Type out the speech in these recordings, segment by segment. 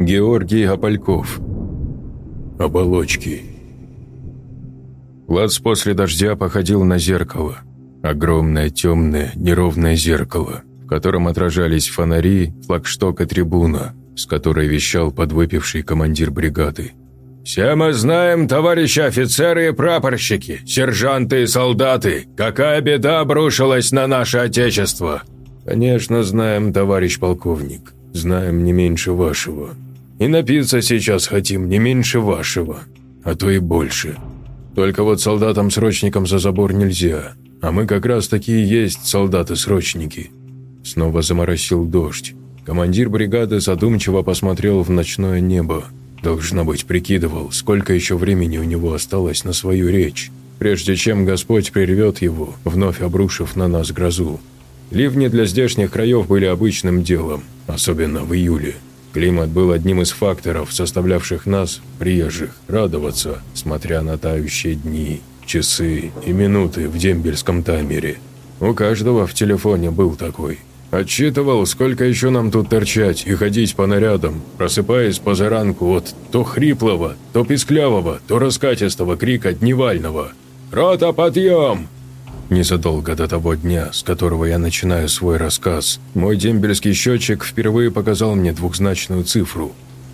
Георгий Опольков. Оболочки. Лац после дождя походил на зеркало. Огромное, темное, неровное зеркало, в котором отражались фонари, флагшток и трибуна, с которой вещал подвыпивший командир бригады. «Все мы знаем, товарищи офицеры и прапорщики, сержанты и солдаты, какая беда обрушилась на наше Отечество!» «Конечно, знаем, товарищ полковник, знаем не меньше вашего. И напиться сейчас хотим не меньше вашего, а то и больше. Только вот солдатам-срочникам за забор нельзя, а мы как раз такие есть солдаты-срочники». Снова заморосил дождь. Командир бригады задумчиво посмотрел в ночное небо. Должно быть, прикидывал, сколько еще времени у него осталось на свою речь, прежде чем Господь прервет его, вновь обрушив на нас грозу. Ливни для здешних краев были обычным делом, особенно в июле. Климат был одним из факторов, составлявших нас, приезжих, радоваться, смотря на тающие дни, часы и минуты в дембельском таймере. У каждого в телефоне был такой – Отчитывал, сколько еще нам тут торчать и ходить по нарядам, просыпаясь позаранку от то хриплого, то писклявого, то раскатистого крика дневального. «Рота, подъем!» Незадолго до того дня, с которого я начинаю свой рассказ, мой дембельский счетчик впервые показал мне двухзначную цифру.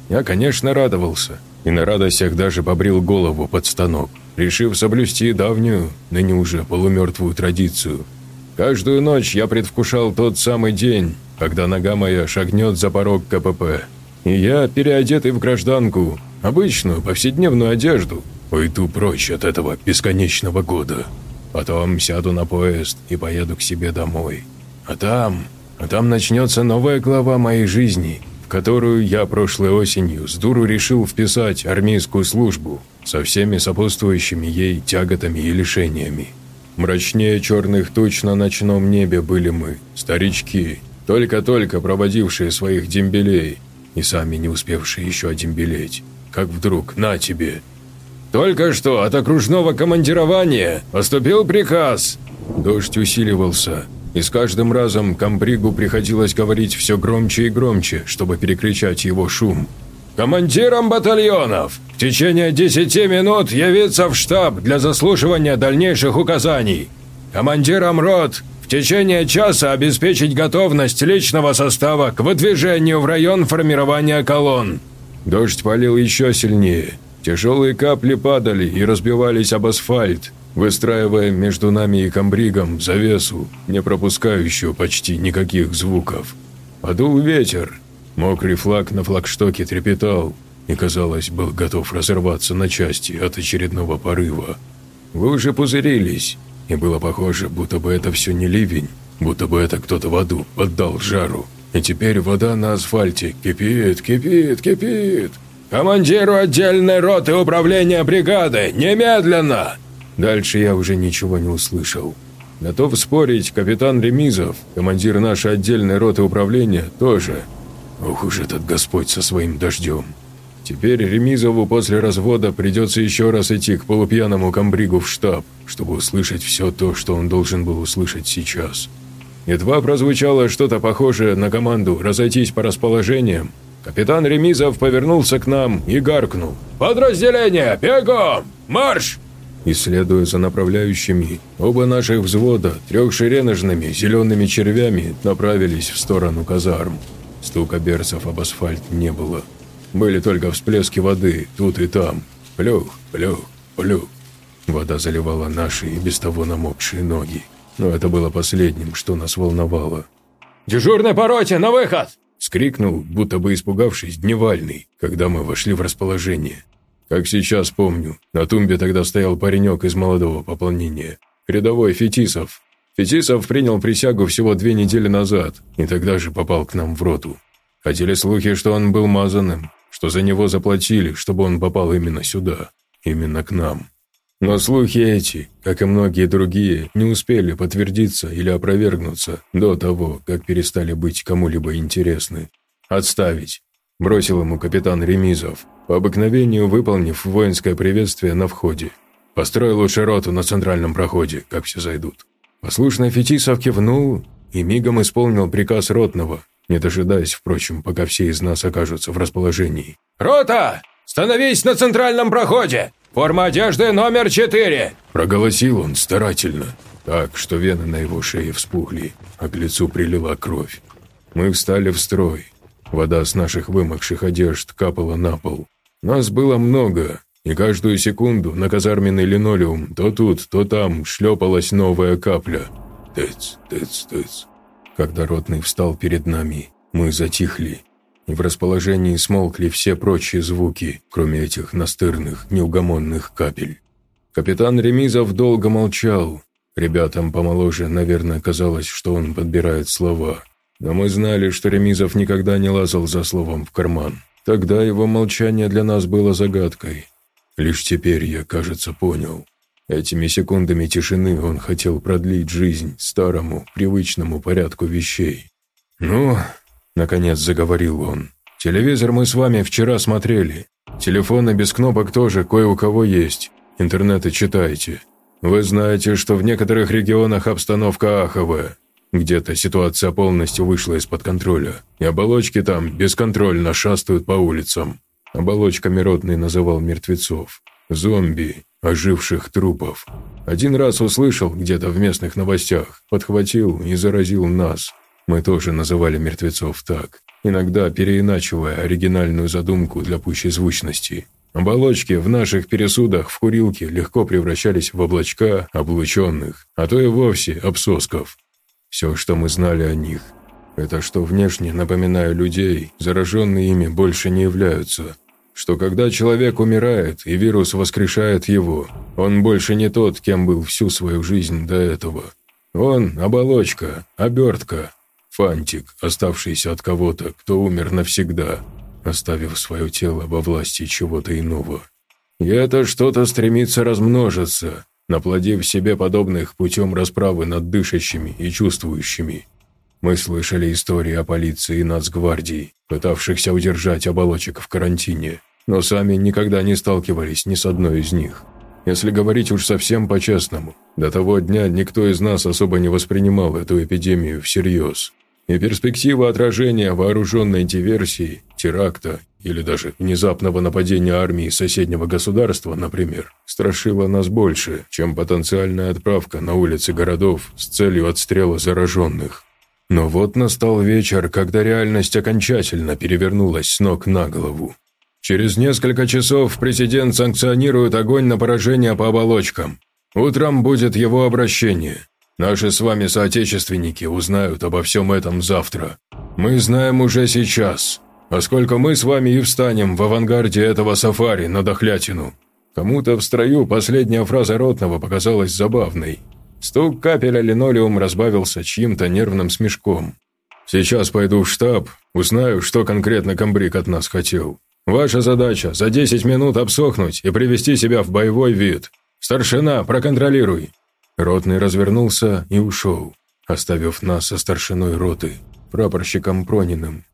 Я, конечно, радовался, и на радостях даже побрил голову под станок, решив соблюсти давнюю, ныне уже полумертвую традицию – Каждую ночь я предвкушал тот самый день, когда нога моя шагнет за порог КПП. И я, переодетый в гражданку, обычную повседневную одежду, уйду прочь от этого бесконечного года. Потом сяду на поезд и поеду к себе домой. А там, а там начнется новая глава моей жизни, в которую я прошлой осенью с дуру решил вписать армейскую службу со всеми сопутствующими ей тяготами и лишениями. Мрачнее черных туч на ночном небе были мы, старички, только-только проводившие своих дембелей и сами не успевшие еще одембелеть. Как вдруг, на тебе! «Только что от окружного командирования поступил приказ!» Дождь усиливался, и с каждым разом комбригу приходилось говорить все громче и громче, чтобы перекричать его шум. «Командирам батальонов в течение 10 минут явиться в штаб для заслушивания дальнейших указаний. Командирам рот в течение часа обеспечить готовность личного состава к выдвижению в район формирования колонн». Дождь полил еще сильнее. Тяжелые капли падали и разбивались об асфальт, выстраивая между нами и комбригом завесу, не пропускающую почти никаких звуков. Подул ветер, Мокрый флаг на флагштоке трепетал и, казалось, был готов разорваться на части от очередного порыва. Лужи пузырились, и было похоже, будто бы это все не ливень, будто бы это кто-то в аду поддал жару. И теперь вода на асфальте кипит, кипит, кипит. «Командиру отдельной роты управления бригады! Немедленно!» Дальше я уже ничего не услышал. Готов спорить, капитан Ремизов, командир нашей отдельной роты управления, тоже – Ох уж этот Господь со своим дождем. Теперь Ремизову после развода придется еще раз идти к полупьяному комбригу в штаб, чтобы услышать все то, что он должен был услышать сейчас. Едва прозвучало что-то похожее на команду «разойтись по расположениям», капитан Ремизов повернулся к нам и гаркнул. «Подразделение, бегом! Марш!» Исследуя за направляющими, оба наших взвода трехшереножными зелеными червями направились в сторону казарм. Стука берцев об асфальт не было. Были только всплески воды тут и там. Плюх, плюх, плюх. Вода заливала наши и без того намокшие ноги. Но это было последним, что нас волновало. «Дежурный по роте, на выход!» Скрикнул, будто бы испугавшись, дневальный, когда мы вошли в расположение. Как сейчас помню, на тумбе тогда стоял паренек из молодого пополнения. Рядовой Фетисов, Фетисов принял присягу всего две недели назад и тогда же попал к нам в роту. Ходили слухи, что он был мазаным, что за него заплатили, чтобы он попал именно сюда, именно к нам. Но слухи эти, как и многие другие, не успели подтвердиться или опровергнуться до того, как перестали быть кому-либо интересны. «Отставить!» – бросил ему капитан Ремизов, по обыкновению выполнив воинское приветствие на входе. «Построй лучше роту на центральном проходе, как все зайдут». Послушный Фетисов кивнул и мигом исполнил приказ Ротного, не дожидаясь, впрочем, пока все из нас окажутся в расположении. «Рота! Становись на центральном проходе! Форма одежды номер четыре!» Проголосил он старательно, так, что вены на его шее вспухли, а к лицу прилила кровь. Мы встали в строй. Вода с наших вымокших одежд капала на пол. Нас было много, и каждую секунду на казарменный линолеум то тут, то там шлепалась новая капля. Тыц, тыц, тыц. Когда ротный встал перед нами, мы затихли, и в расположении смолкли все прочие звуки, кроме этих настырных, неугомонных капель. Капитан Ремизов долго молчал. Ребятам помоложе, наверное, казалось, что он подбирает слова. Но мы знали, что Ремизов никогда не лазал за словом в карман. Тогда его молчание для нас было загадкой. Лишь теперь я, кажется, понял. Этими секундами тишины он хотел продлить жизнь старому, привычному порядку вещей. «Ну», — наконец заговорил он, — «телевизор мы с вами вчера смотрели. Телефоны без кнопок тоже кое у кого есть. Интернеты читайте. Вы знаете, что в некоторых регионах обстановка аховая. Где-то ситуация полностью вышла из-под контроля, и оболочки там бесконтрольно шастают по улицам. Оболочками ротный называл мертвецов. Зомби, оживших трупов. Один раз услышал где-то в местных новостях, подхватил и заразил нас. Мы тоже называли мертвецов так, иногда переиначивая оригинальную задумку для пущей звучности. Оболочки в наших пересудах в курилке легко превращались в облачка облученных, а то и вовсе обсосков. Все, что мы знали о них, это что внешне, напоминая людей, зараженные ими больше не являются. Что когда человек умирает, и вирус воскрешает его, он больше не тот, кем был всю свою жизнь до этого. Он – оболочка, обертка, фантик, оставшийся от кого-то, кто умер навсегда, оставив свое тело во власти чего-то иного. И это что-то стремится размножиться, наплодив себе подобных путем расправы над дышащими и чувствующими. Мы слышали истории о полиции и нацгвардии, пытавшихся удержать оболочек в карантине, но сами никогда не сталкивались ни с одной из них. Если говорить уж совсем по-честному, до того дня никто из нас особо не воспринимал эту эпидемию всерьез. И перспектива отражения вооруженной диверсии, теракта или даже внезапного нападения армии соседнего государства, например, страшила нас больше, чем потенциальная отправка на улицы городов с целью отстрела зараженных. Но вот настал вечер, когда реальность окончательно перевернулась с ног на голову. Через несколько часов президент санкционирует огонь на поражение по оболочкам. Утром будет его обращение. Наши с вами соотечественники узнают обо всем этом завтра. Мы знаем уже сейчас, поскольку мы с вами и встанем в авангарде этого сафари на дохлятину. Кому-то в строю последняя фраза Ротного показалась забавной. Стук капеля линолеум разбавился чьим-то нервным смешком. «Сейчас пойду в штаб, узнаю, что конкретно комбриг от нас хотел. Ваша задача – за 10 минут обсохнуть и привести себя в боевой вид. Старшина, проконтролируй». Ротный развернулся и ушел, оставив нас со старшиной роты, прапорщиком Прониным.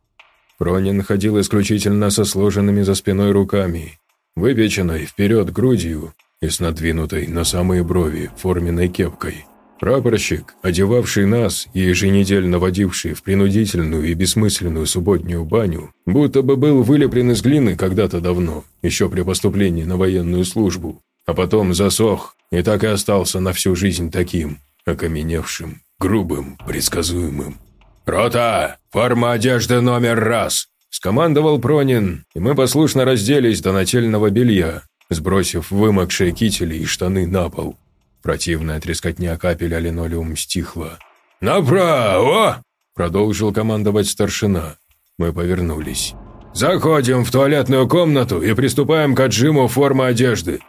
Пронин ходил исключительно со сложенными за спиной руками, выпеченной вперед грудью и с надвинутой на самые брови форменной кепкой. Прапорщик, одевавший нас и еженедельно водивший в принудительную и бессмысленную субботнюю баню, будто бы был вылеплен из глины когда-то давно, еще при поступлении на военную службу, а потом засох и так и остался на всю жизнь таким, окаменевшим, грубым, предсказуемым. «Рота! Форма одежды номер раз!» – скомандовал Пронин, и мы послушно разделись до нательного белья, сбросив вымокшие кители и штаны на пол. Противная трескотня капель линолеум стихла. «Направо!» – продолжил командовать старшина. Мы повернулись. «Заходим в туалетную комнату и приступаем к отжиму формы одежды.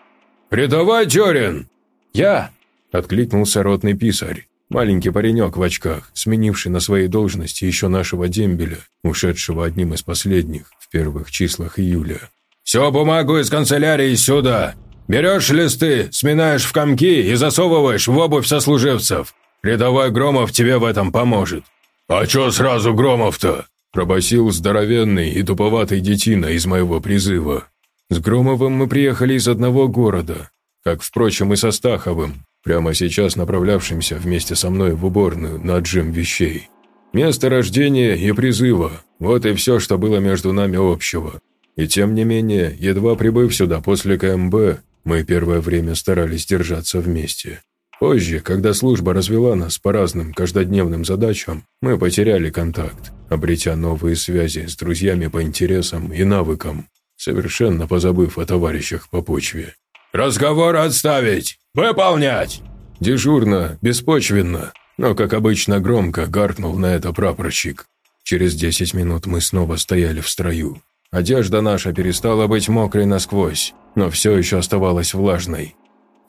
Рядовой Тюрин!» «Я!» – откликнулся ротный писарь. Маленький паренек в очках, сменивший на своей должности еще нашего дембеля, ушедшего одним из последних в первых числах июля. «Всю бумагу из канцелярии сюда! Берешь листы, сминаешь в комки и засовываешь в обувь сослуживцев. Рядовой Громов тебе в этом поможет». «А чё сразу Громов-то?» – пробасил здоровенный и туповатый детина из моего призыва. С Громовым мы приехали из одного города, как, впрочем, и со Стаховым, прямо сейчас направлявшимся вместе со мной в уборную на отжим вещей. Место рождения и призыва – вот и все, что было между нами общего. И тем не менее, едва прибыв сюда после КМБ, мы первое время старались держаться вместе. Позже, когда служба развела нас по разным каждодневным задачам, мы потеряли контакт, обретя новые связи с друзьями по интересам и навыкам, совершенно позабыв о товарищах по почве. «Разговор отставить! Выполнять!» Дежурно, беспочвенно, но, как обычно, громко гаркнул на это прапорщик. Через десять минут мы снова стояли в строю. Одежда наша перестала быть мокрой насквозь, но все еще оставалась влажной.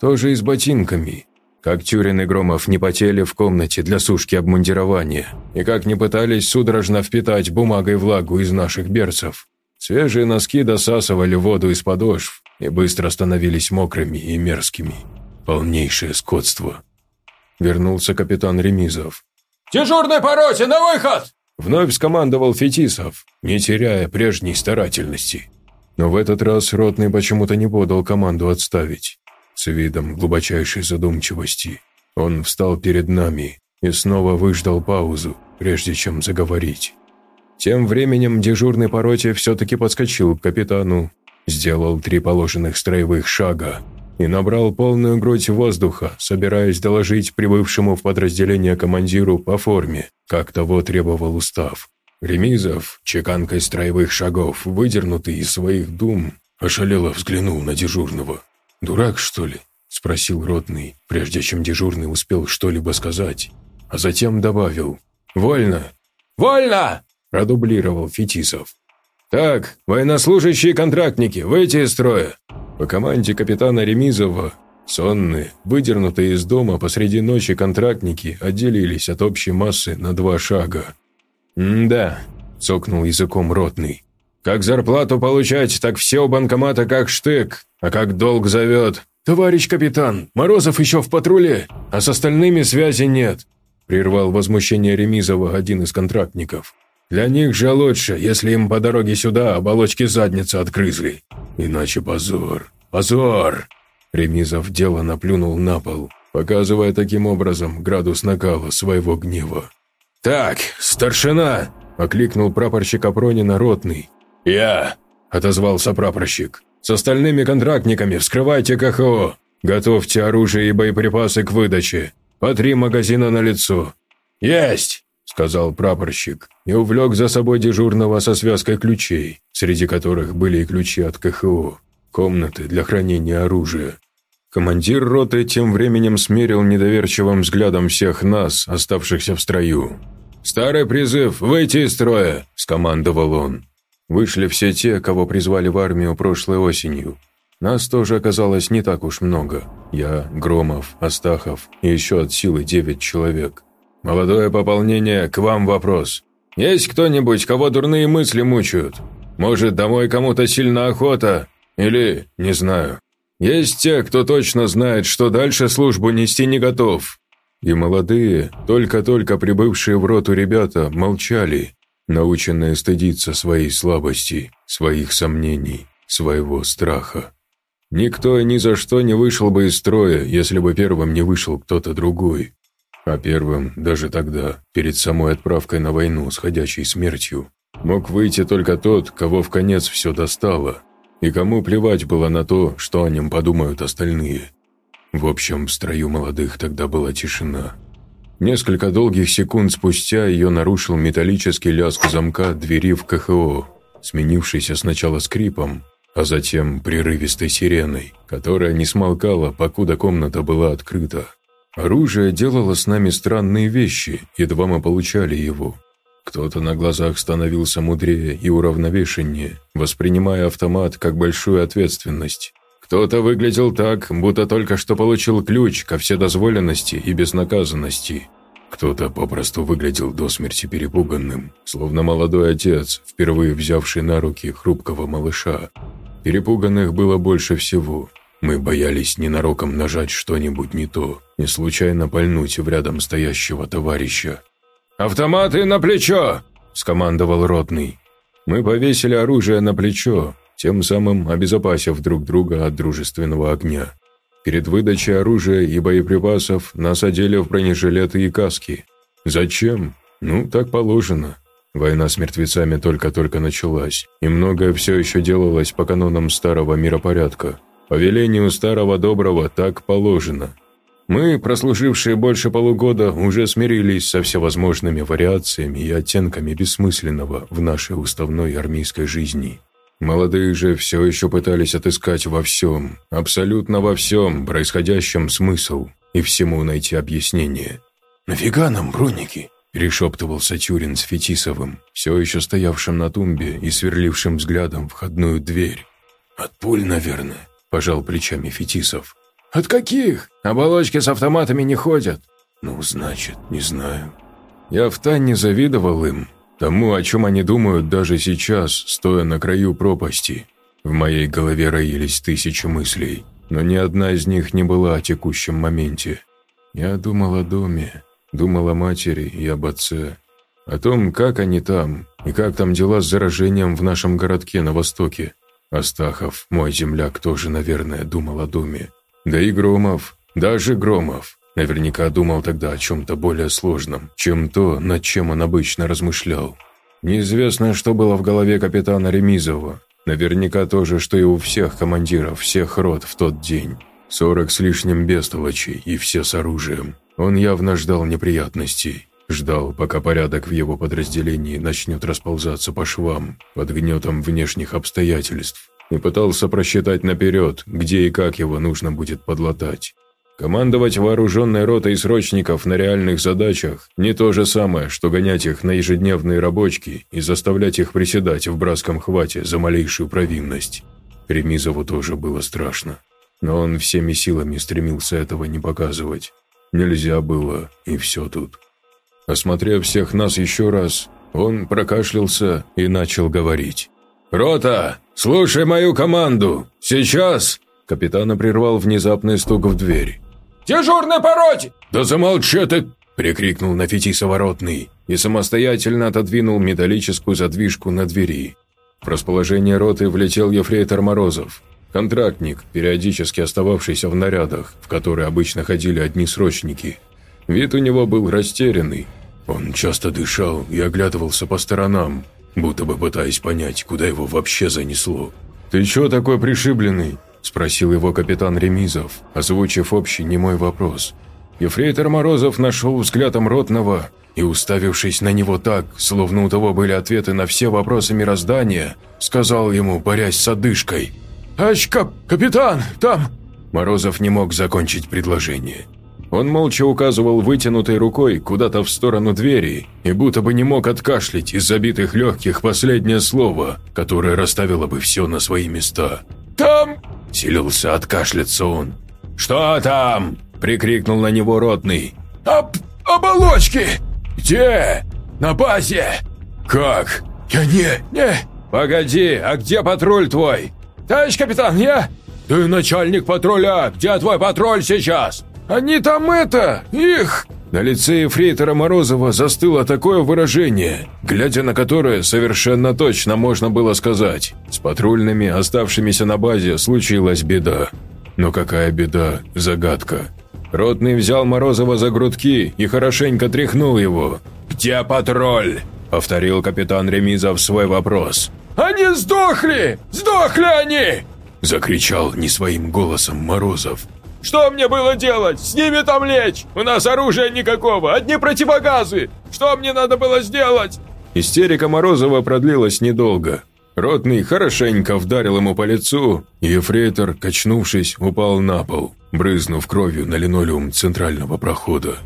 Тоже и с ботинками. Как Тюрин и Громов не потели в комнате для сушки обмундирования, и как не пытались судорожно впитать бумагой влагу из наших берцев. Свежие носки досасывали воду из подошв и быстро становились мокрыми и мерзкими. Полнейшее скотство. Вернулся капитан Ремизов. «Дежурный по роте, на выход!» Вновь скомандовал Фетисов, не теряя прежней старательности. Но в этот раз Ротный почему-то не подал команду отставить. С видом глубочайшей задумчивости он встал перед нами и снова выждал паузу, прежде чем заговорить. Тем временем дежурный по роте все-таки подскочил к капитану, сделал три положенных строевых шага и набрал полную грудь воздуха, собираясь доложить прибывшему в подразделение командиру по форме, как того требовал устав. Ремизов, чеканкой строевых шагов, выдернутый из своих дум, ошалело взглянул на дежурного. «Дурак, что ли?» – спросил ротный, прежде чем дежурный успел что-либо сказать, а затем добавил «Вольно!» «Вольно!» – продублировал Фетисов. «Так, военнослужащие контрактники, выйти из строя!» По команде капитана Ремизова, сонные, выдернутые из дома посреди ночи контрактники отделились от общей массы на два шага. «Да», – цокнул языком ротный. «Как зарплату получать, так все у банкомата как штык, а как долг зовет. Товарищ капитан, Морозов еще в патруле, а с остальными связи нет», – прервал возмущение Ремизова один из контрактников. Для них же лучше, если им по дороге сюда оболочки задницы отгрызли. Иначе позор, позор!» Ремизов дело наплюнул на пол, показывая таким образом градус накала своего гнева. «Так, старшина!» – окликнул прапорщик Апронина ротный. «Я!» – отозвался прапорщик. «С остальными контрактниками вскрывайте КХО. Готовьте оружие и боеприпасы к выдаче. По три магазина на лицо. «Есть!» Сказал прапорщик и увлек за собой дежурного со связкой ключей, среди которых были и ключи от КХО, комнаты для хранения оружия. Командир роты тем временем смерил недоверчивым взглядом всех нас, оставшихся в строю. «Старый призыв, выйти из строя!» – скомандовал он. Вышли все те, кого призвали в армию прошлой осенью. Нас тоже оказалось не так уж много. Я, Громов, Астахов и еще от силы девять человек. «Молодое пополнение, к вам вопрос. Есть кто-нибудь, кого дурные мысли мучают? Может, домой кому-то сильно охота? Или, не знаю. Есть те, кто точно знает, что дальше службу нести не готов». И молодые, только-только прибывшие в роту ребята, молчали, наученные стыдиться своей слабости, своих сомнений, своего страха. Никто ни за что не вышел бы из строя, если бы первым не вышел кто-то другой. А первым, даже тогда, перед самой отправкой на войну с ходячей смертью, мог выйти только тот, кого в конец все достало, и кому плевать было на то, что о нем подумают остальные. В общем, в строю молодых тогда была тишина. Несколько долгих секунд спустя ее нарушил металлический лязг замка двери в КХО, сменившийся сначала скрипом, а затем прерывистой сиреной, которая не смолкала, покуда комната была открыта. Оружие делало с нами странные вещи, едва мы получали его. Кто-то на глазах становился мудрее и уравновешеннее, воспринимая автомат как большую ответственность. Кто-то выглядел так, будто только что получил ключ ко вседозволенности и безнаказанности. Кто-то попросту выглядел до смерти перепуганным, словно молодой отец, впервые взявший на руки хрупкого малыша. Перепуганных было больше всего, мы боялись ненароком нажать что-нибудь не то и случайно пальнуть в рядом стоящего товарища. «Автоматы на плечо!» – скомандовал ротный. Мы повесили оружие на плечо, тем самым обезопасив друг друга от дружественного огня. Перед выдачей оружия и боеприпасов нас одели в бронежилеты и каски. Зачем? Ну, так положено. Война с мертвецами только-только началась, и многое все еще делалось по канонам старого миропорядка. По велению старого доброго так положено. Мы, прослужившие больше полугода, уже смирились со всевозможными вариациями и оттенками бессмысленного в нашей уставной армейской жизни. Молодые же все еще пытались отыскать во всем, абсолютно во всем происходящем смысл и всему найти объяснение. «Нафига нам броники?» перешептывался Тюрин с Фетисовым, все еще стоявшим на тумбе и сверлившим взглядом входную дверь. «От пуль, наверное», – пожал плечами Фетисов. «От каких? Оболочки с автоматами не ходят». «Ну, значит, не знаю». Я втайне завидовал им, тому, о чем они думают даже сейчас, стоя на краю пропасти. В моей голове роились тысячи мыслей, но ни одна из них не была о текущем моменте. Я думал о доме, Думал о матери и об отце. О том, как они там, и как там дела с заражением в нашем городке на востоке. Астахов, мой земляк, тоже, наверное, думал о доме. Да и Громов, даже Громов, наверняка думал тогда о чем-то более сложном, чем то, над чем он обычно размышлял. Неизвестно, что было в голове капитана Ремизова. Наверняка то же, что и у всех командиров всех рот в тот день. Сорок с лишним бестолочей, и все с оружием. Он явно ждал неприятностей. Ждал, пока порядок в его подразделении начнет расползаться по швам под гнетом внешних обстоятельств, и пытался просчитать наперед, где и как его нужно будет подлатать. Командовать вооруженной ротой срочников на реальных задачах – не то же самое, что гонять их на ежедневные рабочки и заставлять их приседать в братском хвате за малейшую провинность. Ремизову тоже было страшно, но он всеми силами стремился этого не показывать. Нельзя было, и все тут. Осмотрев всех нас еще раз, он прокашлялся и начал говорить. «Рота, слушай мою команду! Сейчас!» Капитана прервал внезапный стук в дверь. «Дежурный по роте!» «Да замолчи ты!» – прикрикнул на Фетисова и самостоятельно отодвинул металлическую задвижку на двери. В расположение роты влетел ефрейтор Морозов, Контрактник, периодически остававшийся в нарядах, в которые обычно ходили одни срочники. Вид у него был растерянный. Он часто дышал и оглядывался по сторонам, будто бы пытаясь понять, куда его вообще занесло. «Ты чё такой пришибленный?» – спросил его капитан Ремизов, озвучив общий немой вопрос. Ефрейтор Морозов нашел взглядом Ротного и, уставившись на него так, словно у того были ответы на все вопросы мироздания, сказал ему, борясь с одышкой – «Ащ, кап капитан, там!» Морозов не мог закончить предложение. Он молча указывал вытянутой рукой куда-то в сторону двери и будто бы не мог откашлять из забитых легких последнее слово, которое расставило бы все на свои места. «Там!» – силился откашляться он. «Что там?» – прикрикнул на него ротный. «Об... оболочки!» «Где?» «На базе!» «Как?» «Я не... не...» «Погоди, а где патруль твой?» «Товарищ капитан, я...» «Ты начальник патруля! Где твой патруль сейчас?» «Они там это... их...» На лице Ефрейтора Морозова застыло такое выражение, глядя на которое совершенно точно можно было сказать. С патрульными, оставшимися на базе, случилась беда. Но какая беда? Загадка. Ротный взял Морозова за грудки и хорошенько тряхнул его. «Где патруль?» – повторил капитан Ремизов свой вопрос. Они сдохли! Сдохли они!» Закричал не своим голосом Морозов. «Что мне было делать? С ними там лечь! У нас оружия никакого, одни противогазы! Что мне надо было сделать?» Истерика Морозова продлилась недолго. Ротный хорошенько вдарил ему по лицу, и ефрейтор, качнувшись, упал на пол, брызнув кровью на линолеум центрального прохода.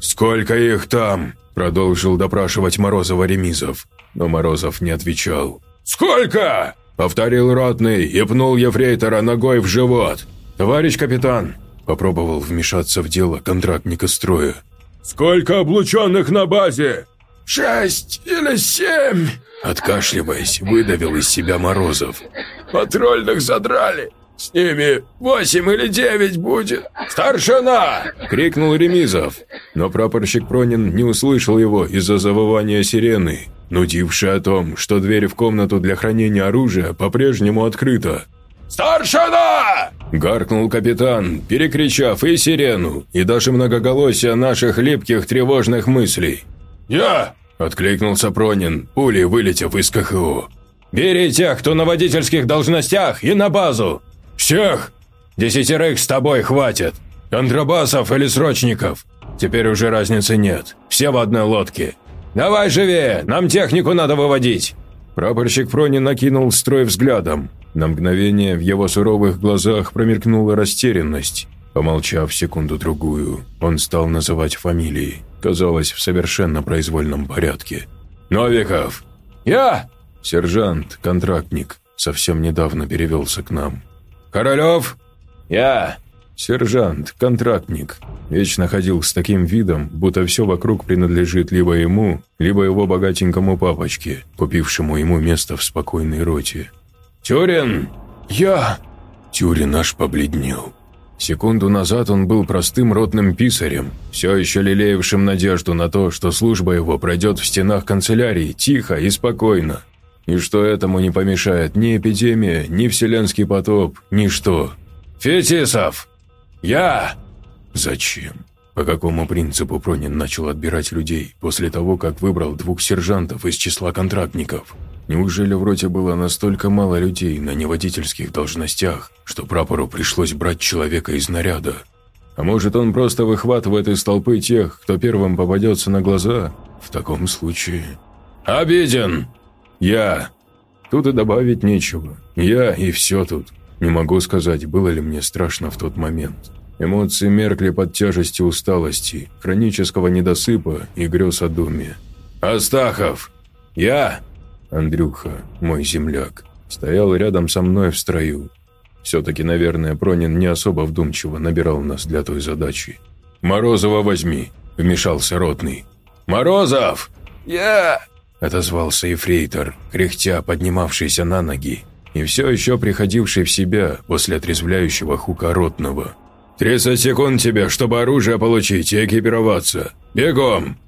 «Сколько их там?» – продолжил допрашивать Морозова Ремизов, но Морозов не отвечал. «Сколько?» – повторил ротный и пнул ефрейтора ногой в живот. «Товарищ капитан!» – попробовал вмешаться в дело контрактника строя. «Сколько облученных на базе?» «Шесть или семь!» Откашливаясь, выдавил из себя Морозов. «Патрульных задрали! С ними восемь или девять будет!» «Старшина!» – крикнул Ремизов. Но прапорщик Пронин не услышал его из-за завывания сирены нудивший о том, что дверь в комнату для хранения оружия по-прежнему открыта. «Старшина!» – гаркнул капитан, перекричав и сирену, и даже многоголосие наших липких тревожных мыслей. «Я! – откликнулся Пронин, пулей вылетев из КХО. «Бери тех, кто на водительских должностях, и на базу!» «Всех!» «Десятерых с тобой хватит! Контрабасов или срочников! Теперь уже разницы нет, все в одной лодке! Давай живее, нам технику надо выводить!» Прапорщик Пронин накинул строй взглядом. На мгновение в его суровых глазах промелькнула растерянность. Помолчав секунду-другую, он стал называть фамилии, казалось, в совершенно произвольном порядке. «Новиков!» «Я!» Сержант, контрактник, совсем недавно перевелся к нам. «Королев?» «Я!» Сержант, контрактник, вечно ходил с таким видом, будто все вокруг принадлежит либо ему, либо его богатенькому папочке, купившему ему место в спокойной роте. «Тюрин!» «Я!» Тюрин аж побледнел. Секунду назад он был простым ротным писарем, все еще лелеявшим надежду на то, что служба его пройдет в стенах канцелярии тихо и спокойно, и что этому не помешает ни эпидемия, ни вселенский потоп, ни что. «Фетисов! Я!» Зачем? По какому принципу Пронин начал отбирать людей после того, как выбрал двух сержантов из числа контрактников? Неужели в роте было настолько мало людей на неводительских должностях, что прапору пришлось брать человека из наряда? А может, он просто выхватывает из толпы тех, кто первым попадется на глаза? В таком случае... «Обиден!» «Я!» Тут и добавить нечего. Я и все тут. Не могу сказать, было ли мне страшно в тот момент. Эмоции меркли под тяжестью усталости, хронического недосыпа и грез о доме. «Астахов!» «Я!» Андрюха, мой земляк, стоял рядом со мной в строю. Все-таки, наверное, Пронин не особо вдумчиво набирал нас для той задачи. «Морозова возьми», – вмешался ротный. «Морозов!» «Я!» – отозвался эфрейтор, кряхтя поднимавшийся на ноги и все еще приходивший в себя после отрезвляющего хука ротного. «Тридцать секунд тебе, чтобы оружие получить и экипироваться. Бегом!»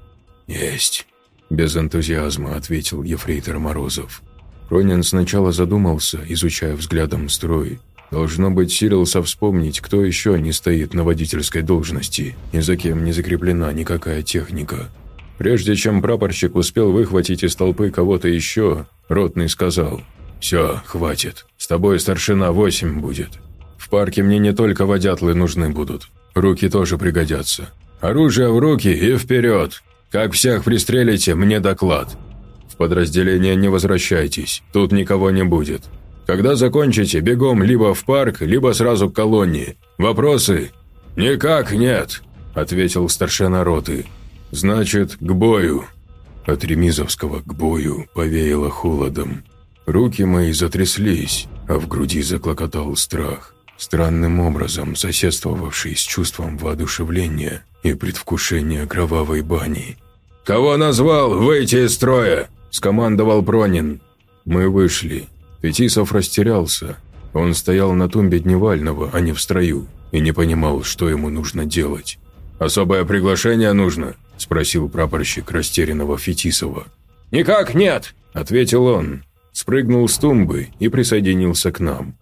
«Есть!» Без энтузиазма ответил ефрейтор Морозов. Ронин сначала задумался, изучая взглядом строй. Должно быть, силился вспомнить, кто еще не стоит на водительской должности, и за кем не закреплена никакая техника. Прежде чем прапорщик успел выхватить из толпы кого-то еще, Ротный сказал «Все, хватит. С тобой старшина восемь будет. В парке мне не только водятлы нужны будут. Руки тоже пригодятся. Оружие в руки и вперед. Как всех пристрелите, мне доклад. В подразделение не возвращайтесь, тут никого не будет. Когда закончите, бегом либо в парк, либо сразу к колонии. Вопросы? Никак нет, ответил старшина роты. Значит, к бою. От Ремизовского к бою повеяло холодом. Руки мои затряслись, а в груди заклокотал страх, странным образом соседствовавший с чувством воодушевления и предвкушение кровавой бани. «Кого назвал? Выйти из строя!» – скомандовал Пронин. Мы вышли. Фетисов растерялся. Он стоял на тумбе Дневального, а не в строю, и не понимал, что ему нужно делать. «Особое приглашение нужно?» – спросил прапорщик растерянного Фетисова. «Никак нет!» – ответил он. Спрыгнул с тумбы и присоединился к нам.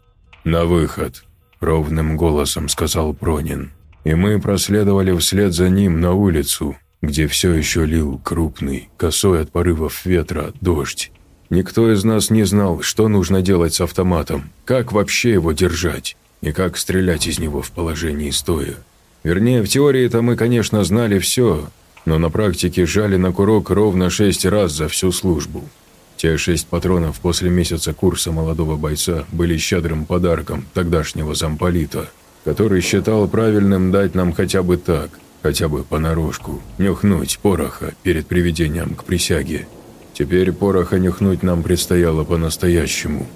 «На выход!» – ровным голосом сказал Пронин и мы проследовали вслед за ним на улицу, где все еще лил крупный, косой от порывов ветра, дождь. Никто из нас не знал, что нужно делать с автоматом, как вообще его держать и как стрелять из него в положении стоя. Вернее, в теории-то мы, конечно, знали все, но на практике жали на курок ровно шесть раз за всю службу. Те шесть патронов после месяца курса молодого бойца были щедрым подарком тогдашнего замполита – который считал правильным дать нам хотя бы так, хотя бы понарошку, нюхнуть пороха перед приведением к присяге. Теперь пороха нюхнуть нам предстояло по-настоящему.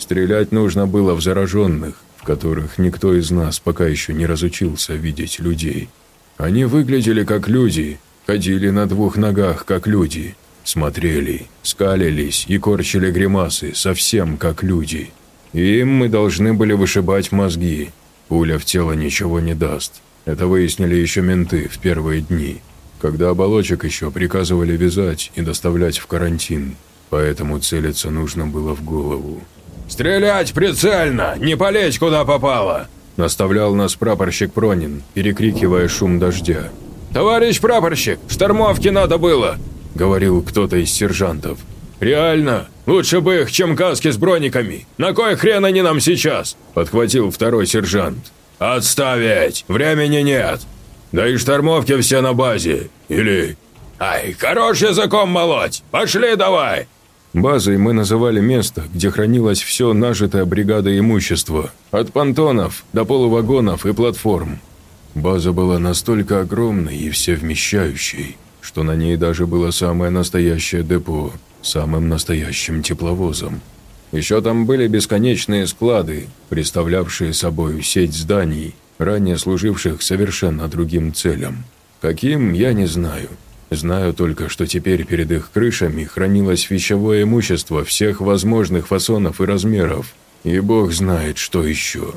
Стрелять нужно было в зараженных, в которых никто из нас пока еще не разучился видеть людей. Они выглядели как люди, ходили на двух ногах как люди, смотрели, скалились и корчили гримасы совсем как люди. Им мы должны были вышибать мозги, Пуля в тело ничего не даст. Это выяснили еще менты в первые дни, когда оболочек еще приказывали вязать и доставлять в карантин. Поэтому целиться нужно было в голову. «Стрелять прицельно! Не полезь, куда попало!» Наставлял нас прапорщик Пронин, перекрикивая шум дождя. «Товарищ прапорщик, штормовки надо было!» Говорил кто-то из сержантов. «Реально? Лучше бы их, чем каски с брониками. На кой хрен они нам сейчас?» – подхватил второй сержант. «Отставить! Времени нет! Да и штормовки все на базе. Или... Ай, хорош языком молоть! Пошли давай!» Базой мы называли место, где хранилось все нажитое бригадой имущество, от понтонов до полувагонов и платформ. База была настолько огромной и всевмещающей, что на ней даже было самое настоящее депо, самым настоящим тепловозом. Еще там были бесконечные склады, представлявшие собой сеть зданий, ранее служивших совершенно другим целям. Каким, я не знаю. Знаю только, что теперь перед их крышами хранилось вещевое имущество всех возможных фасонов и размеров. И бог знает, что еще.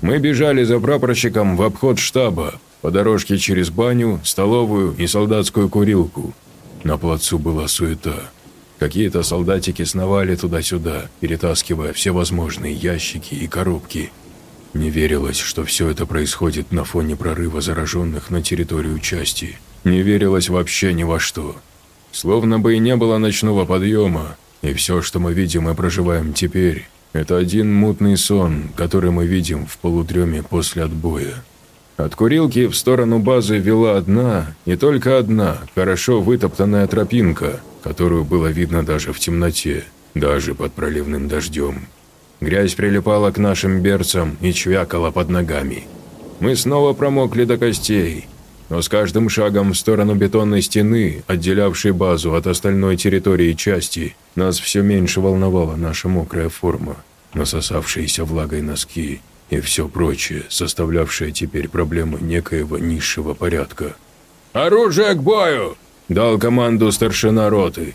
Мы бежали за прапорщиком в обход штаба, по дорожке через баню, столовую и солдатскую курилку. На плацу была суета. Какие-то солдатики сновали туда-сюда, перетаскивая всевозможные ящики и коробки. Не верилось, что все это происходит на фоне прорыва зараженных на территорию части. Не верилось вообще ни во что. Словно бы и не было ночного подъема, и все, что мы видим и проживаем теперь, это один мутный сон, который мы видим в полудреме после отбоя. От курилки в сторону базы вела одна, и только одна, хорошо вытоптанная тропинка, которую было видно даже в темноте, даже под проливным дождем. Грязь прилипала к нашим берцам и чвякала под ногами. Мы снова промокли до костей, но с каждым шагом в сторону бетонной стены, отделявшей базу от остальной территории части, нас все меньше волновала наша мокрая форма, насосавшиеся влагой носки и все прочее, составлявшее теперь проблемы некоего низшего порядка. «Оружие к бою!» – дал команду старшина роты.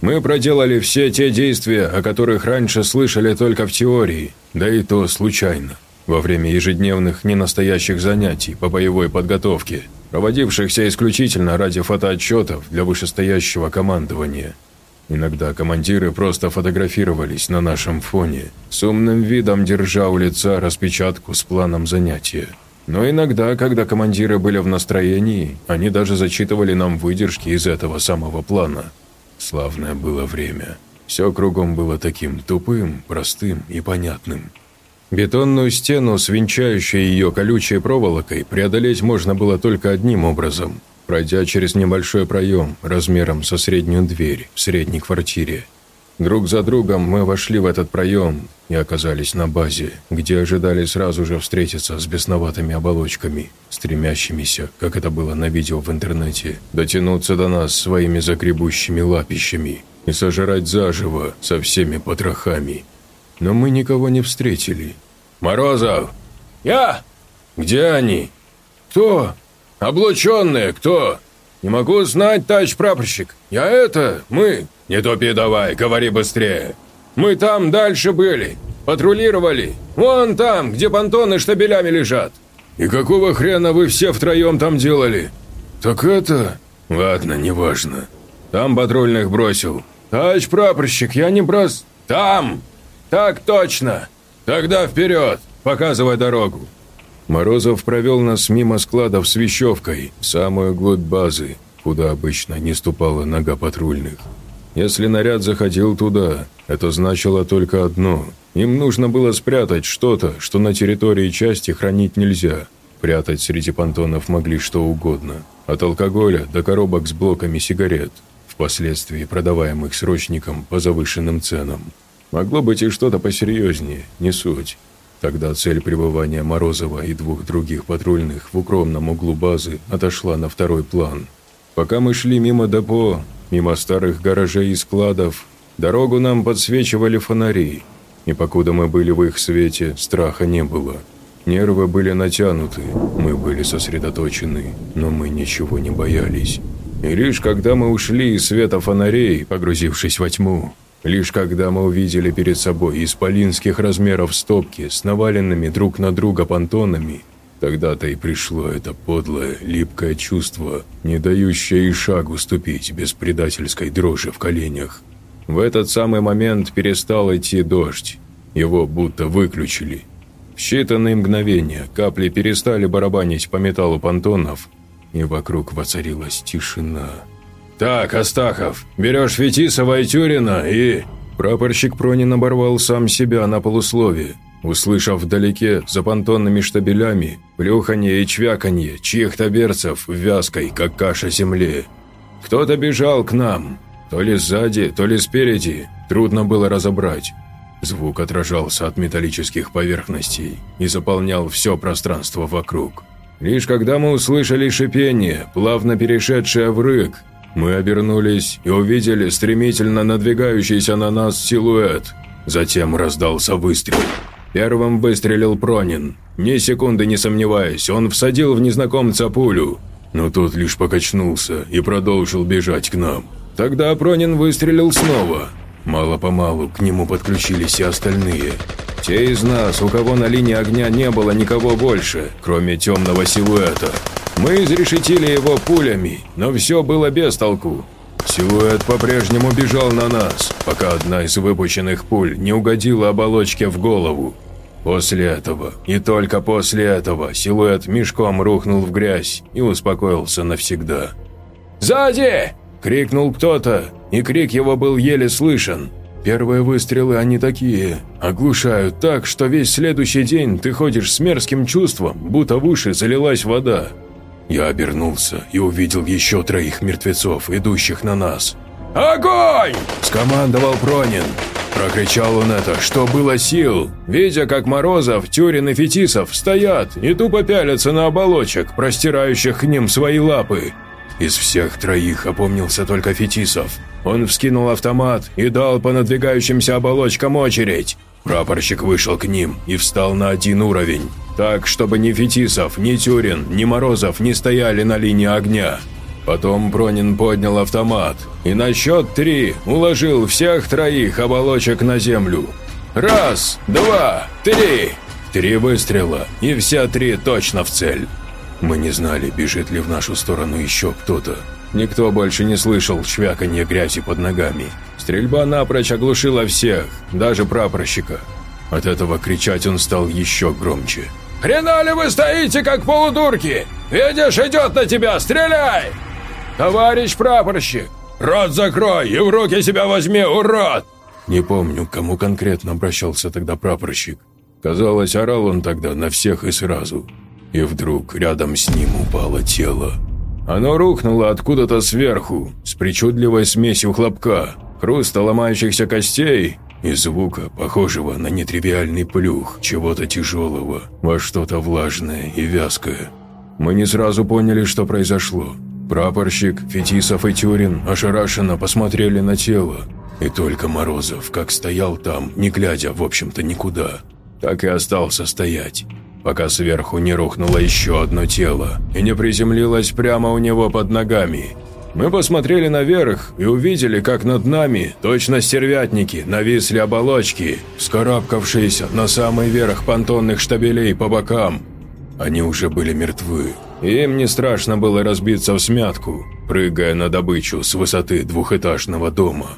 Мы проделали все те действия, о которых раньше слышали только в теории, да и то случайно, во время ежедневных ненастоящих занятий по боевой подготовке, проводившихся исключительно ради фотоотчетов для вышестоящего командования – Иногда командиры просто фотографировались на нашем фоне, с умным видом держа у лица распечатку с планом занятия. Но иногда, когда командиры были в настроении, они даже зачитывали нам выдержки из этого самого плана. Славное было время. Все кругом было таким тупым, простым и понятным. Бетонную стену, свинчающую ее колючей проволокой, преодолеть можно было только одним образом – пройдя через небольшой проем размером со среднюю дверь в средней квартире. Друг за другом мы вошли в этот проем и оказались на базе, где ожидали сразу же встретиться с бесноватыми оболочками, стремящимися, как это было на видео в интернете, дотянуться до нас своими загребущими лапищами и сожрать заживо со всеми потрохами. Но мы никого не встретили. «Морозов!» «Я!» «Где они?» «Кто?» «Облученные кто?» «Не могу знать, товарищ прапорщик. Я это, мы...» «Не тупи давай, говори быстрее». «Мы там дальше были. Патрулировали. Вон там, где понтоны штабелями лежат». «И какого хрена вы все втроем там делали?» «Так это...» «Ладно, неважно. Там патрульных бросил». «Товарищ прапорщик, я не брос...» «Там! Так точно! Тогда вперед! Показывай дорогу!» Морозов провел нас мимо складов с вещевкой, в самую глубь базы, куда обычно не ступала нога патрульных. Если наряд заходил туда, это значило только одно. Им нужно было спрятать что-то, что на территории части хранить нельзя. Прятать среди понтонов могли что угодно. От алкоголя до коробок с блоками сигарет, впоследствии продаваемых срочникам по завышенным ценам. Могло быть и что-то посерьезнее, не суть. Тогда цель пребывания Морозова и двух других патрульных в укромном углу базы отошла на второй план. Пока мы шли мимо депо, мимо старых гаражей и складов, дорогу нам подсвечивали фонари, и покуда мы были в их свете, страха не было. Нервы были натянуты, мы были сосредоточены, но мы ничего не боялись. И лишь когда мы ушли из света фонарей, погрузившись во тьму, Лишь когда мы увидели перед собой исполинских размеров стопки с наваленными друг на друга понтонами, тогда-то и пришло это подлое, липкое чувство, не дающее и шагу ступить без предательской дрожи в коленях. В этот самый момент перестал идти дождь. Его будто выключили. В считанные мгновения капли перестали барабанить по металлу понтонов, и вокруг воцарилась тишина. «Так, Астахов, берешь Фетисова и Тюрина и...» Прапорщик Пронин оборвал сам себя на полусловие, услышав вдалеке за понтонными штабелями плюханье и чвяканье чьих-то берцев вязкой, как каша земле. Кто-то бежал к нам, то ли сзади, то ли спереди, трудно было разобрать. Звук отражался от металлических поверхностей и заполнял все пространство вокруг. Лишь когда мы услышали шипение, плавно перешедшее в рык, мы обернулись и увидели стремительно надвигающийся на нас силуэт. Затем раздался выстрел. Первым выстрелил Пронин. Ни секунды не сомневаясь, он всадил в незнакомца пулю, но тот лишь покачнулся и продолжил бежать к нам. Тогда Пронин выстрелил снова. Мало-помалу к нему подключились и остальные. Те из нас, у кого на линии огня не было никого больше, кроме темного силуэта, мы изрешетили его пулями, но все было без толку. Силуэт по-прежнему бежал на нас, пока одна из выпущенных пуль не угодила оболочке в голову. После этого, и только после этого, силуэт мешком рухнул в грязь и успокоился навсегда. «Сзади!» – крикнул кто-то, и крик его был еле слышен. Первые выстрелы они такие, оглушают так, что весь следующий день ты ходишь с мерзким чувством, будто в уши залилась вода. Я обернулся и увидел еще троих мертвецов, идущих на нас. «Огонь!» – скомандовал Пронин. Прокричал он это, что было сил, видя, как Морозов, Тюрин и Фетисов стоят и тупо пялятся на оболочек, простирающих к ним свои лапы. Из всех троих опомнился только Фетисов. Он вскинул автомат и дал по надвигающимся оболочкам очередь. Прапорщик вышел к ним и встал на один уровень, так, чтобы ни Фетисов, ни Тюрин, ни Морозов не стояли на линии огня. Потом Пронин поднял автомат и на счет три уложил всех троих оболочек на землю. Раз, два, три. Три выстрела, и все три точно в цель. Мы не знали, бежит ли в нашу сторону еще кто-то. Никто больше не слышал швяканье грязи под ногами. Стрельба напрочь оглушила всех, даже прапорщика. От этого кричать он стал еще громче. «Хрена ли вы стоите, как полудурки? Видишь, идет на тебя, стреляй!» «Товарищ прапорщик, рот закрой и в руки себя возьми, урод!» Не помню, к кому конкретно обращался тогда прапорщик. Казалось, орал он тогда на всех и сразу. И вдруг рядом с ним упало тело. Оно рухнуло откуда-то сверху, с причудливой смесью хлопка, хруста ломающихся костей и звука, похожего на нетривиальный плюх чего-то тяжелого во что-то влажное и вязкое. Мы не сразу поняли, что произошло. Прапорщик, Фетисов и Тюрин ошарашенно посмотрели на тело, и только Морозов, как стоял там, не глядя, в общем-то, никуда, так и остался стоять пока сверху не рухнуло еще одно тело и не приземлилось прямо у него под ногами. Мы посмотрели наверх и увидели, как над нами, точно стервятники, нависли оболочки, вскарабкавшиеся на самый верх понтонных штабелей по бокам. Они уже были мертвы, им не страшно было разбиться в смятку, прыгая на добычу с высоты двухэтажного дома.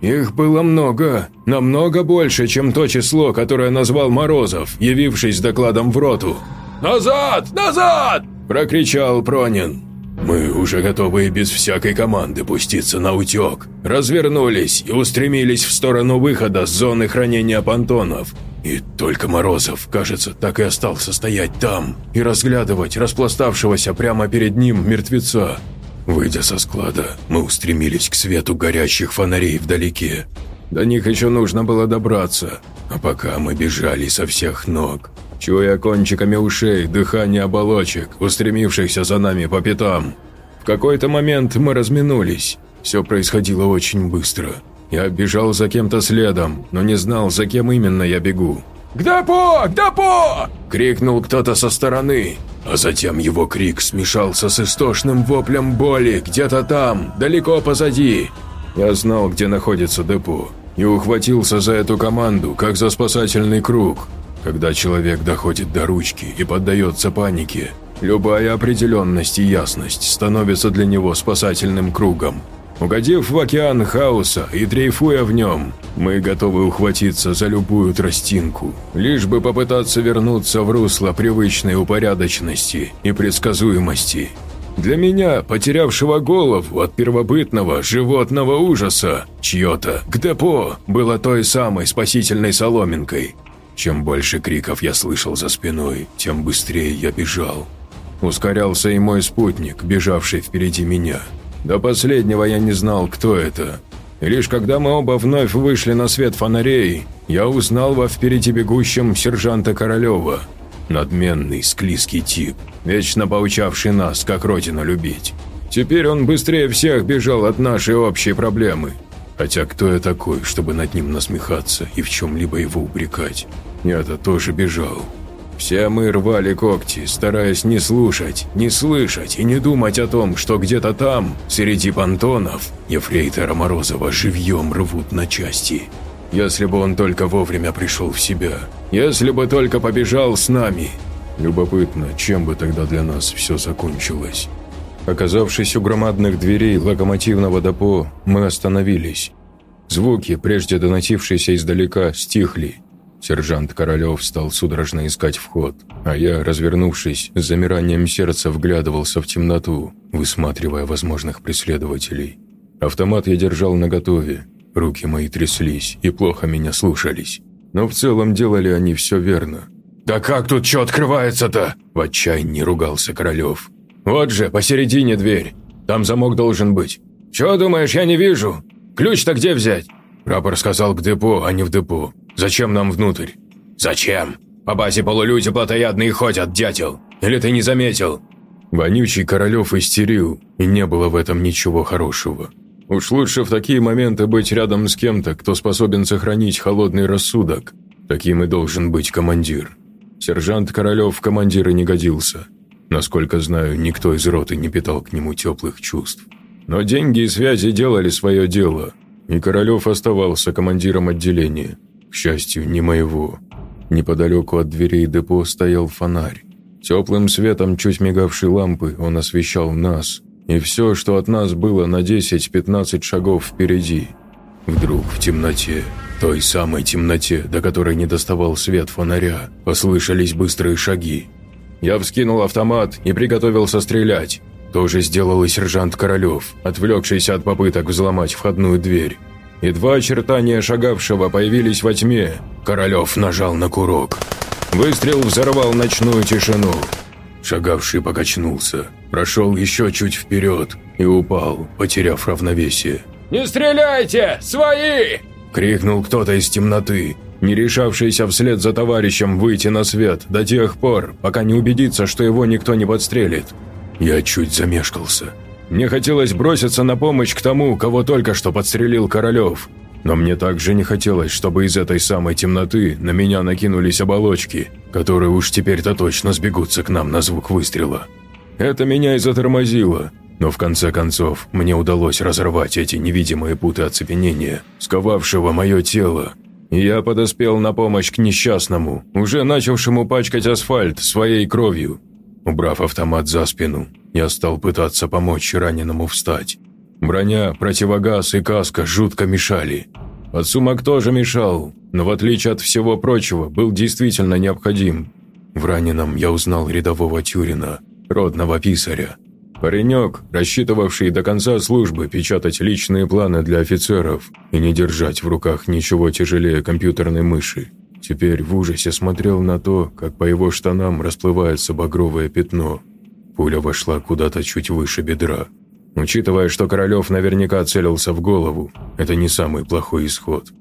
Их было много, намного больше, чем то число, которое назвал Морозов, явившись с докладом в роту. «Назад! Назад!» – прокричал Пронин. Мы, уже готовые без всякой команды пуститься на утек, развернулись и устремились в сторону выхода с зоны хранения понтонов. И только Морозов, кажется, так и остался стоять там и разглядывать распластавшегося прямо перед ним мертвеца. Выйдя со склада, мы устремились к свету горящих фонарей вдалеке. До них еще нужно было добраться, а пока мы бежали со всех ног, чуя кончиками ушей дыхание оболочек, устремившихся за нами по пятам. В какой-то момент мы разминулись. Все происходило очень быстро. Я бежал за кем-то следом, но не знал, за кем именно я бегу. «К депо! К депо!» – крикнул кто-то со стороны, а затем его крик смешался с истошным воплем боли где-то там, далеко позади. Я знал, где находится депо, и ухватился за эту команду, как за спасательный круг. Когда человек доходит до ручки и поддается панике, любая определенность и ясность становится для него спасательным кругом. Угодив в океан хаоса и дрейфуя в нем, мы готовы ухватиться за любую тростинку, лишь бы попытаться вернуться в русло привычной упорядоченности и предсказуемости. Для меня, потерявшего голову от первобытного животного ужаса, чье-то к депо было той самой спасительной соломинкой. Чем больше криков я слышал за спиной, тем быстрее я бежал. Ускорялся и мой спутник, бежавший впереди меня. До последнего я не знал, кто это. И лишь когда мы оба вновь вышли на свет фонарей, я узнал во впереди бегущем сержанта Королева – Надменный, склизкий тип, вечно поучавший нас, как родину любить. Теперь он быстрее всех бежал от нашей общей проблемы. Хотя кто я такой, чтобы над ним насмехаться и в чем-либо его упрекать? Я-то тоже бежал. Все мы рвали когти, стараясь не слушать, не слышать и не думать о том, что где-то там, среди понтонов, Ефрейтора Морозова живьем рвут на части. Если бы он только вовремя пришел в себя. Если бы только побежал с нами. Любопытно, чем бы тогда для нас все закончилось. Оказавшись у громадных дверей локомотивного депо, мы остановились. Звуки, прежде доносившиеся издалека, стихли. Сержант Королев стал судорожно искать вход, а я, развернувшись, с замиранием сердца вглядывался в темноту, высматривая возможных преследователей. Автомат я держал наготове, Руки мои тряслись и плохо меня слушались. Но в целом делали они все верно. «Да как тут что открывается-то?» – в отчаянии ругался Королев. «Вот же, посередине дверь. Там замок должен быть. Чего думаешь, я не вижу? Ключ-то где взять?» Рапор сказал к депо, а не в депо. «Зачем нам внутрь?» «Зачем? По базе полулюди плотоядные ходят, дятел. Или ты не заметил?» Вонючий Королев истерил, и не было в этом ничего хорошего. Уж лучше в такие моменты быть рядом с кем-то, кто способен сохранить холодный рассудок. Таким и должен быть командир. Сержант Королев в командиры не годился. Насколько знаю, никто из роты не питал к нему теплых чувств. Но деньги и связи делали свое дело, и Королев оставался командиром отделения. К счастью, не моего. Неподалеку от дверей депо стоял фонарь. Теплым светом чуть мигавшей лампы он освещал нас, и все, что от нас было на 10-15 шагов впереди. Вдруг в темноте, той самой темноте, до которой не доставал свет фонаря, послышались быстрые шаги. Я вскинул автомат и приготовился стрелять. То же сделал и сержант Королев, отвлекшийся от попыток взломать входную дверь. И два очертания шагавшего появились во тьме. Королев нажал на курок. Выстрел взорвал ночную тишину. Шагавший покачнулся, прошел еще чуть вперед и упал, потеряв равновесие. «Не стреляйте! Свои!» – крикнул кто-то из темноты, не решавшийся вслед за товарищем выйти на свет до тех пор, пока не убедится, что его никто не подстрелит. Я чуть замешкался. Мне хотелось броситься на помощь к тому, кого только что подстрелил Королев, но мне также не хотелось, чтобы из этой самой темноты на меня накинулись оболочки, которые уж теперь-то точно сбегутся к нам на звук выстрела. Это меня и затормозило, но в конце концов мне удалось разорвать эти невидимые путы оцепенения, сковавшего мое тело, я подоспел на помощь к несчастному, уже начавшему пачкать асфальт своей кровью. Убрав автомат за спину, я стал пытаться помочь раненому встать. Броня, противогаз и каска жутко мешали. Подсумок тоже мешал, но в отличие от всего прочего, был действительно необходим. В раненом я узнал рядового Тюрина, родного писаря. Паренек, рассчитывавший до конца службы печатать личные планы для офицеров и не держать в руках ничего тяжелее компьютерной мыши, теперь в ужасе смотрел на то, как по его штанам расплывается багровое пятно. Пуля вошла куда-то чуть выше бедра. Учитывая, что Королев наверняка целился в голову, это не самый плохой исход.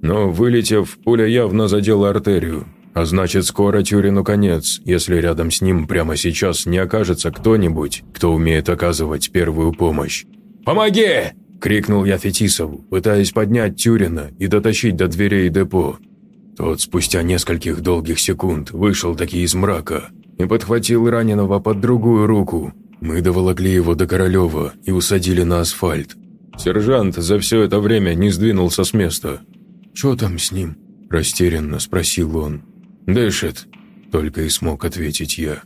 Но, вылетев, пуля явно задела артерию, а значит, скоро Тюрину конец, если рядом с ним прямо сейчас не окажется кто-нибудь, кто умеет оказывать первую помощь. «Помоги!» – крикнул я Фетисову, пытаясь поднять Тюрина и дотащить до дверей депо. Тот спустя нескольких долгих секунд вышел таки из мрака и подхватил раненого под другую руку, мы доволокли его до Королева и усадили на асфальт. Сержант за все это время не сдвинулся с места. «Что там с ним?» – растерянно спросил он. «Дышит», – только и смог ответить я.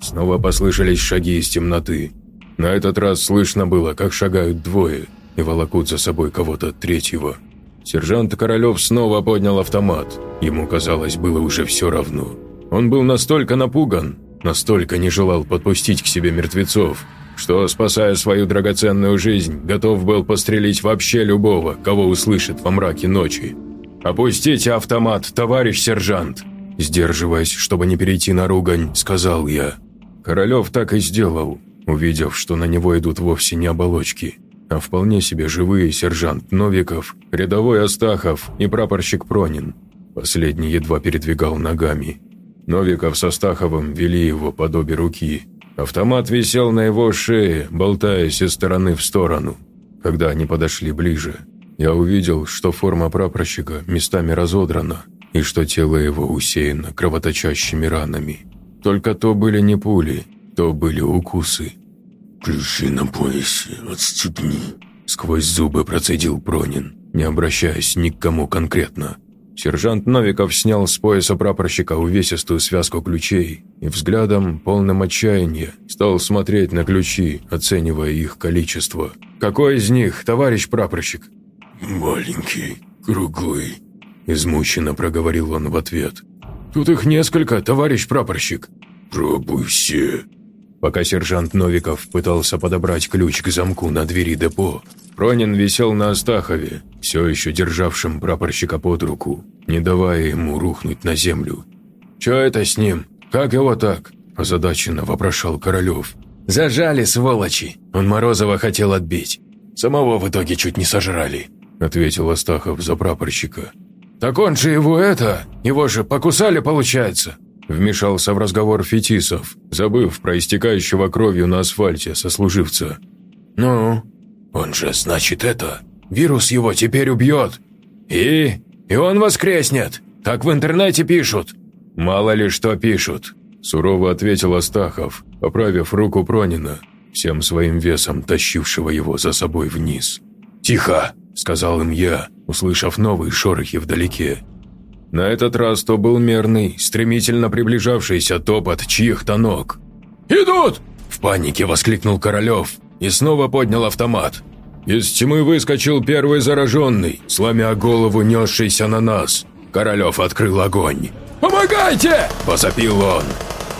Снова послышались шаги из темноты. На этот раз слышно было, как шагают двое и волокут за собой кого-то третьего. Сержант Королев снова поднял автомат. Ему, казалось, было уже все равно. Он был настолько напуган, настолько не желал подпустить к себе мертвецов, что, спасая свою драгоценную жизнь, готов был пострелить вообще любого, кого услышит во мраке ночи. «Опустите автомат, товарищ сержант!» Сдерживаясь, чтобы не перейти на ругань, сказал я. Королев так и сделал, увидев, что на него идут вовсе не оболочки, а вполне себе живые сержант Новиков, рядовой Астахов и прапорщик Пронин. Последний едва передвигал ногами. Новиков с Астаховым вели его под обе руки. Автомат висел на его шее, болтаясь из стороны в сторону. Когда они подошли ближе, я увидел, что форма прапорщика местами разодрана, и что тело его усеяно кровоточащими ранами. Только то были не пули, то были укусы. «Ключи на поясе, отстегни», — сквозь зубы процедил Пронин, не обращаясь ни к кому конкретно. Сержант Новиков снял с пояса прапорщика увесистую связку ключей и взглядом, полным отчаяния, стал смотреть на ключи, оценивая их количество. «Какой из них, товарищ прапорщик?» «Маленький, круглый», – измученно проговорил он в ответ. «Тут их несколько, товарищ прапорщик». «Пробуй все». Пока сержант Новиков пытался подобрать ключ к замку на двери депо, Пронин висел на Астахове, все еще державшем прапорщика под руку, не давая ему рухнуть на землю. «Че это с ним? Как его так?» – озадаченно вопрошал Королев. «Зажали, сволочи! Он Морозова хотел отбить. Самого в итоге чуть не сожрали», – ответил Астахов за прапорщика. «Так он же его это... Его же покусали, получается!» Вмешался в разговор Фетисов, забыв про истекающего кровью на асфальте сослуживца. «Ну, он же, значит, это... Вирус его теперь убьет. И... и он воскреснет, как в интернете пишут». «Мало ли что пишут», – сурово ответил Астахов, поправив руку Пронина, всем своим весом тащившего его за собой вниз. «Тихо!» – сказал им я, услышав новые шорохи вдалеке. На этот раз то был мерный, стремительно приближавшийся топот чьих-то ног. «Идут!» – в панике воскликнул Королев и снова поднял автомат. Из тьмы выскочил первый зараженный, сломя голову несшийся на нас. Королев открыл огонь. «Помогайте!» – посопил он.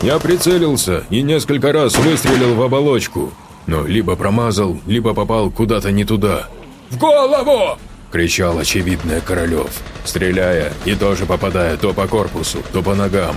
Я прицелился и несколько раз выстрелил в оболочку, но либо промазал, либо попал куда-то не туда – «В голову!» – кричал очевидный Королев, стреляя и тоже попадая то по корпусу, то по ногам.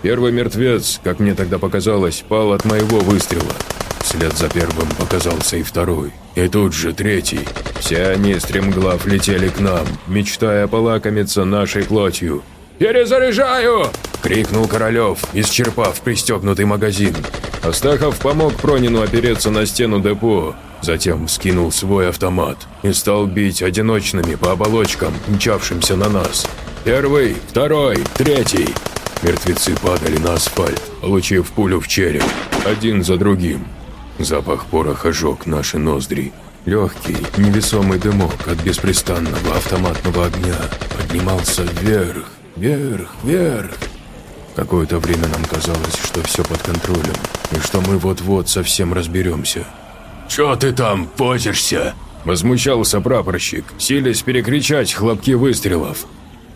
Первый мертвец, как мне тогда показалось, пал от моего выстрела. Вслед за первым показался и второй, и тут же третий. Все они стремглав летели к нам, мечтая полакомиться нашей плотью. «Перезаряжаю!» – крикнул Королев, исчерпав пристегнутый магазин. Астахов помог Пронину опереться на стену депо, Затем вскинул свой автомат и стал бить одиночными по оболочкам, мчавшимся на нас. Первый, второй, третий. Мертвецы падали на асфальт, получив пулю в череп, один за другим. Запах пороха жег наши ноздри. Легкий, невесомый дымок от беспрестанного автоматного огня поднимался вверх, вверх, вверх. Какое-то время нам казалось, что все под контролем, и что мы вот-вот совсем разберемся. «Чё ты там возишься?» – возмущался прапорщик, силясь перекричать хлопки выстрелов.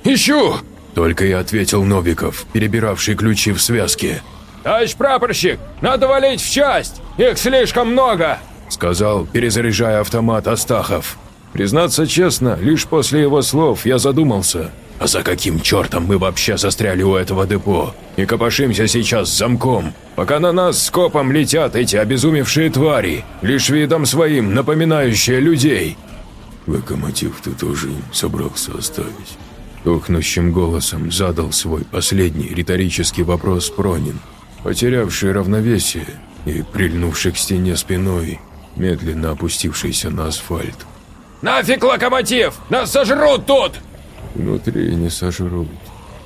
«Ищу!» – только и ответил Новиков, перебиравший ключи в связке. «Товарищ прапорщик, надо валить в часть! Их слишком много!» – сказал, перезаряжая автомат Астахов. Признаться честно, лишь после его слов я задумался – а за каким чертом мы вообще застряли у этого депо? И копошимся сейчас с замком, пока на нас скопом летят эти обезумевшие твари, лишь видом своим напоминающие людей. Локомотив ты тоже собрался оставить. Тухнущим голосом задал свой последний риторический вопрос Пронин, потерявший равновесие и прильнувший к стене спиной, медленно опустившийся на асфальт. «Нафиг локомотив! Нас сожрут тут!» Внутри не сожрут.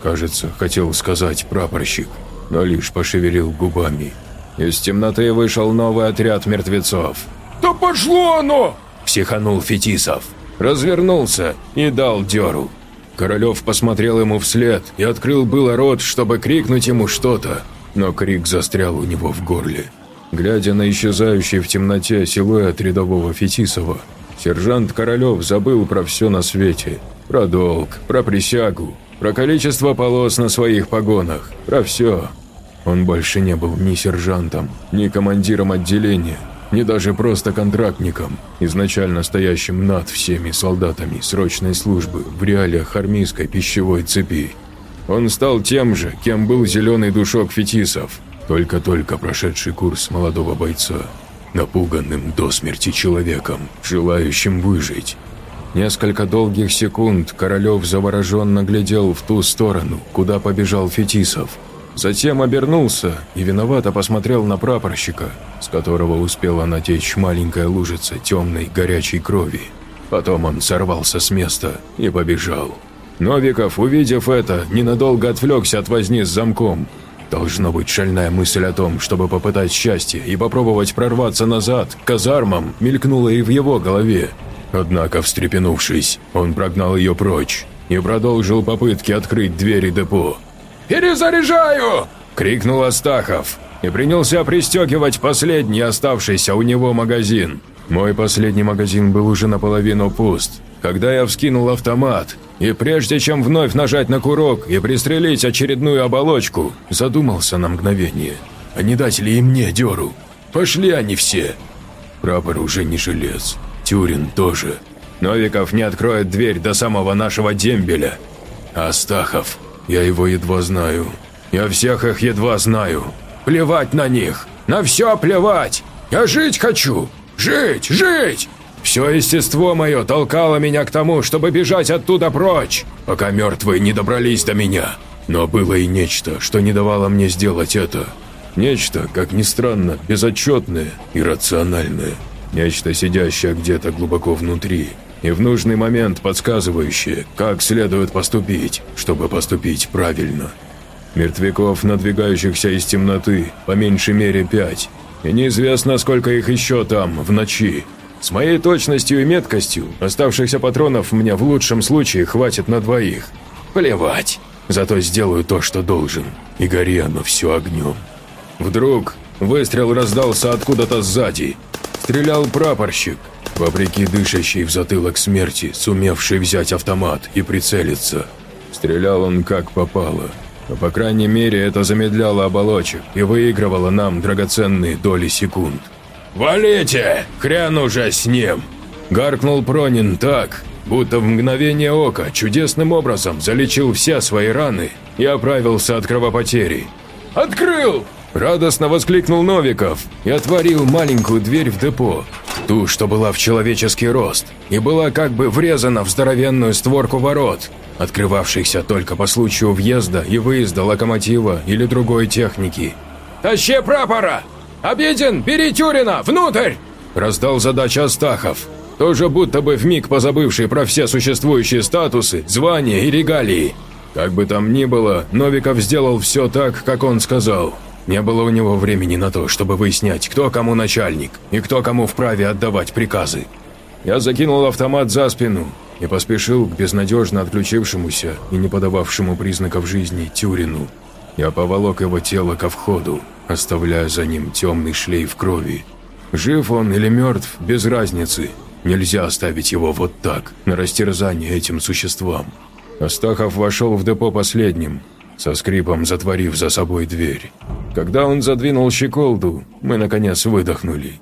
Кажется, хотел сказать прапорщик, но лишь пошевелил губами. Из темноты вышел новый отряд мертвецов. «Да пошло оно!» – психанул Фетисов. Развернулся и дал дёру. Королев посмотрел ему вслед и открыл было рот, чтобы крикнуть ему что-то, но крик застрял у него в горле. Глядя на исчезающий в темноте силуэт рядового Фетисова, сержант Королев забыл про все на свете – про долг, про присягу, про количество полос на своих погонах, про все. Он больше не был ни сержантом, ни командиром отделения. не даже просто контрактником, изначально стоящим над всеми солдатами срочной службы в реалиях армейской пищевой цепи. Он стал тем же, кем был зеленый душок фетисов, только-только прошедший курс молодого бойца, напуганным до смерти человеком, желающим выжить. Несколько долгих секунд Королев завороженно глядел в ту сторону, куда побежал Фетисов. Затем обернулся и виновато посмотрел на прапорщика, с которого успела натечь маленькая лужица темной горячей крови. Потом он сорвался с места и побежал. Новиков, увидев это, ненадолго отвлекся от возни с замком. Должно быть шальная мысль о том, чтобы попытать счастье и попробовать прорваться назад, к казармам, мелькнула и в его голове. Однако, встрепенувшись, он прогнал ее прочь и продолжил попытки открыть двери депо. «Перезаряжаю!» – крикнул Астахов и принялся пристегивать последний оставшийся у него магазин. Мой последний магазин был уже наполовину пуст, когда я вскинул автомат, и прежде чем вновь нажать на курок и пристрелить очередную оболочку, задумался на мгновение. А не дать ли и мне дёру? Пошли они все. Прапор уже не желез. Тюрин тоже. Новиков не откроет дверь до самого нашего дембеля. Астахов, я его едва знаю. Я всех их едва знаю. Плевать на них. На все плевать. Я жить хочу. Жить, жить. Все естество мое толкало меня к тому, чтобы бежать оттуда прочь, пока мертвые не добрались до меня. Но было и нечто, что не давало мне сделать это. Нечто, как ни странно, безотчетное и рациональное. Нечто, сидящее где-то глубоко внутри, и в нужный момент подсказывающее, как следует поступить, чтобы поступить правильно. Мертвяков, надвигающихся из темноты, по меньшей мере пять, и неизвестно, сколько их еще там, в ночи. С моей точностью и меткостью оставшихся патронов мне в лучшем случае хватит на двоих. Плевать, зато сделаю то, что должен, и гори оно все огнем. Вдруг выстрел раздался откуда-то сзади. Стрелял прапорщик, вопреки дышащей в затылок смерти, сумевший взять автомат и прицелиться. Стрелял он как попало, но по крайней мере это замедляло оболочек и выигрывало нам драгоценные доли секунд. «Валите! Хрен уже с ним!» Гаркнул Пронин так, будто в мгновение ока чудесным образом залечил все свои раны и оправился от кровопотери. «Открыл!» Радостно воскликнул Новиков и отворил маленькую дверь в депо, ту, что была в человеческий рост, и была как бы врезана в здоровенную створку ворот, открывавшихся только по случаю въезда и выезда локомотива или другой техники. «Тащи прапора!» «Обеден, бери Тюрина! Внутрь!» Раздал задачу Астахов, тоже будто бы вмиг позабывший про все существующие статусы, звания и регалии. Как бы там ни было, Новиков сделал все так, как он сказал. Не было у него времени на то, чтобы выяснять, кто кому начальник и кто кому вправе отдавать приказы. Я закинул автомат за спину и поспешил к безнадежно отключившемуся и не подававшему признаков жизни Тюрину. Я поволок его тело ко входу, оставляя за ним темный шлейф крови. Жив он или мертв, без разницы. Нельзя оставить его вот так, на растерзание этим существам. Астахов вошел в депо последним, со скрипом затворив за собой дверь. Когда он задвинул щеколду, мы, наконец, выдохнули.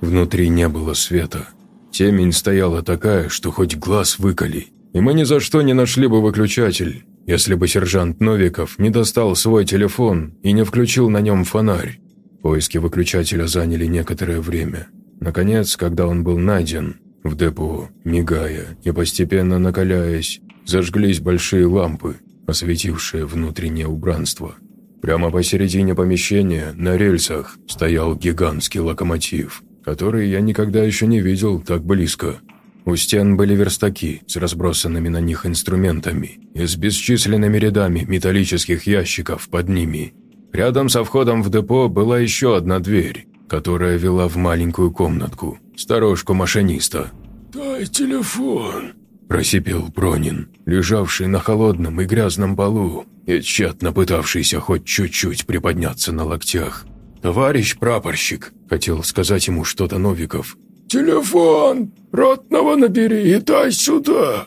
Внутри не было света. Темень стояла такая, что хоть глаз выколи. И мы ни за что не нашли бы выключатель, если бы сержант Новиков не достал свой телефон и не включил на нем фонарь. Поиски выключателя заняли некоторое время. Наконец, когда он был найден, в депо, мигая и постепенно накаляясь, зажглись большие лампы, осветившие внутреннее убранство. Прямо посередине помещения, на рельсах, стоял гигантский локомотив, который я никогда еще не видел так близко – у стен были верстаки с разбросанными на них инструментами и с бесчисленными рядами металлических ящиков под ними. Рядом со входом в депо была еще одна дверь, которая вела в маленькую комнатку, сторожку машиниста. «Дай телефон», – просипел Пронин, лежавший на холодном и грязном полу и тщетно пытавшийся хоть чуть-чуть приподняться на локтях. «Товарищ прапорщик», – хотел сказать ему что-то Новиков, «Телефон! Ротного набери и дай сюда!»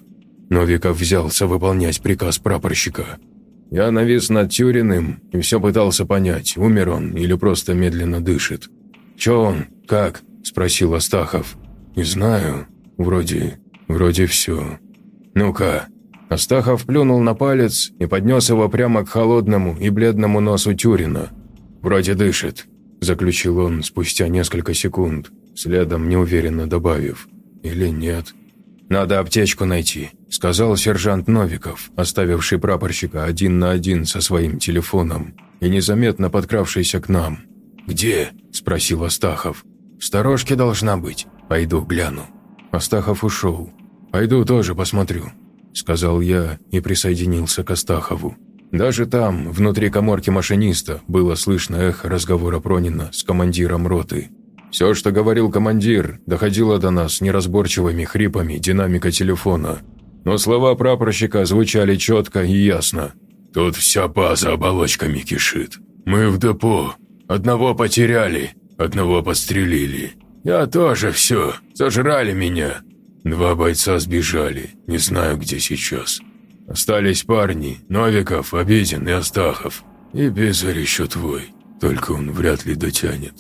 Новиков взялся выполнять приказ прапорщика. Я навис над Тюриным и все пытался понять, умер он или просто медленно дышит. «Че он? Как?» – спросил Астахов. «Не знаю. Вроде... вроде все. Ну-ка». Астахов плюнул на палец и поднес его прямо к холодному и бледному носу Тюрина. «Вроде дышит», – заключил он спустя несколько секунд, следом неуверенно добавив. «Или нет?» «Надо аптечку найти», – сказал сержант Новиков, оставивший прапорщика один на один со своим телефоном и незаметно подкравшийся к нам. «Где?» – спросил Астахов. «В сторожке должна быть. Пойду гляну». Астахов ушел. «Пойду тоже посмотрю», – сказал я и присоединился к Астахову. Даже там, внутри коморки машиниста, было слышно эхо разговора Пронина с командиром роты. Все, что говорил командир, доходило до нас неразборчивыми хрипами динамика телефона. Но слова прапорщика звучали четко и ясно. «Тут вся база оболочками кишит. Мы в депо. Одного потеряли, одного подстрелили. Я тоже все, сожрали меня. Два бойца сбежали, не знаю, где сейчас. Остались парни, Новиков, Обидин и Астахов. И Безарь еще твой, только он вряд ли дотянет.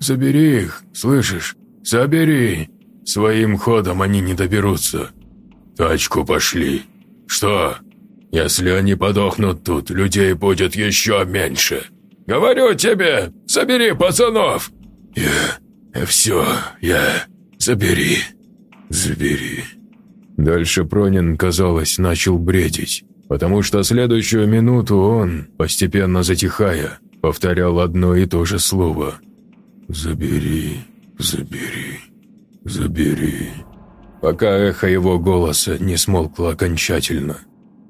Забери их, слышишь? Забери. Своим ходом они не доберутся. Тачку пошли. Что? Если они подохнут тут, людей будет еще меньше. Говорю тебе, забери пацанов. Я... Все, я... Забери. Забери. Дальше Пронин, казалось, начал бредить, потому что следующую минуту он, постепенно затихая, повторял одно и то же слово. «Забери, забери, забери», пока эхо его голоса не смолкло окончательно.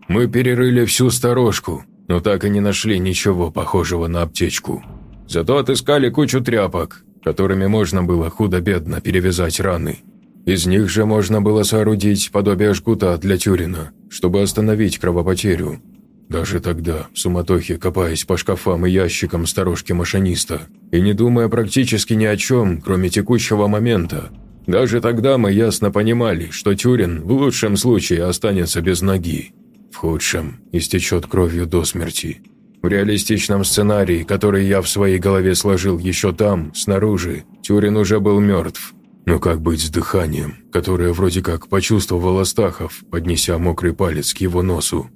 Мы перерыли всю сторожку, но так и не нашли ничего похожего на аптечку. Зато отыскали кучу тряпок, которыми можно было худо-бедно перевязать раны. Из них же можно было соорудить подобие жгута для Тюрина, чтобы остановить кровопотерю. Даже тогда, в суматохе копаясь по шкафам и ящикам сторожки машиниста, и не думая практически ни о чем, кроме текущего момента, даже тогда мы ясно понимали, что Тюрин в лучшем случае останется без ноги, в худшем истечет кровью до смерти. В реалистичном сценарии, который я в своей голове сложил еще там, снаружи, Тюрин уже был мертв, но как быть с дыханием, которое вроде как почувствовал Астахов, поднеся мокрый палец к его носу?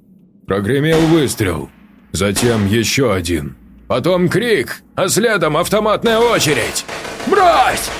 Прогремел выстрел. Затем еще один. Потом крик, а следом автоматная очередь. «Брось!»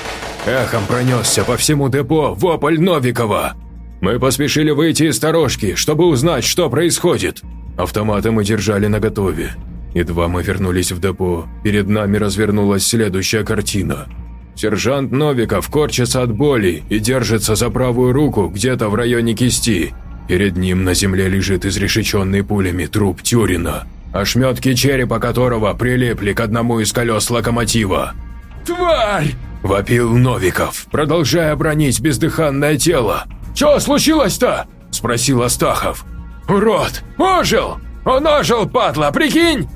Эхом пронесся по всему депо вопль Новикова. Мы поспешили выйти из сторожки, чтобы узнать, что происходит. Автоматы мы держали наготове. Едва мы вернулись в депо, перед нами развернулась следующая картина – Сержант Новиков корчится от боли и держится за правую руку где-то в районе кисти. Перед ним на земле лежит изрешеченный пулями труп Тюрина, ошметки черепа которого прилипли к одному из колес локомотива. «Тварь!» – вопил Новиков, продолжая бронить бездыханное тело. «Чё случилось-то?» – спросил Астахов. «Урод! Ожил! Он ожил, падла, прикинь!»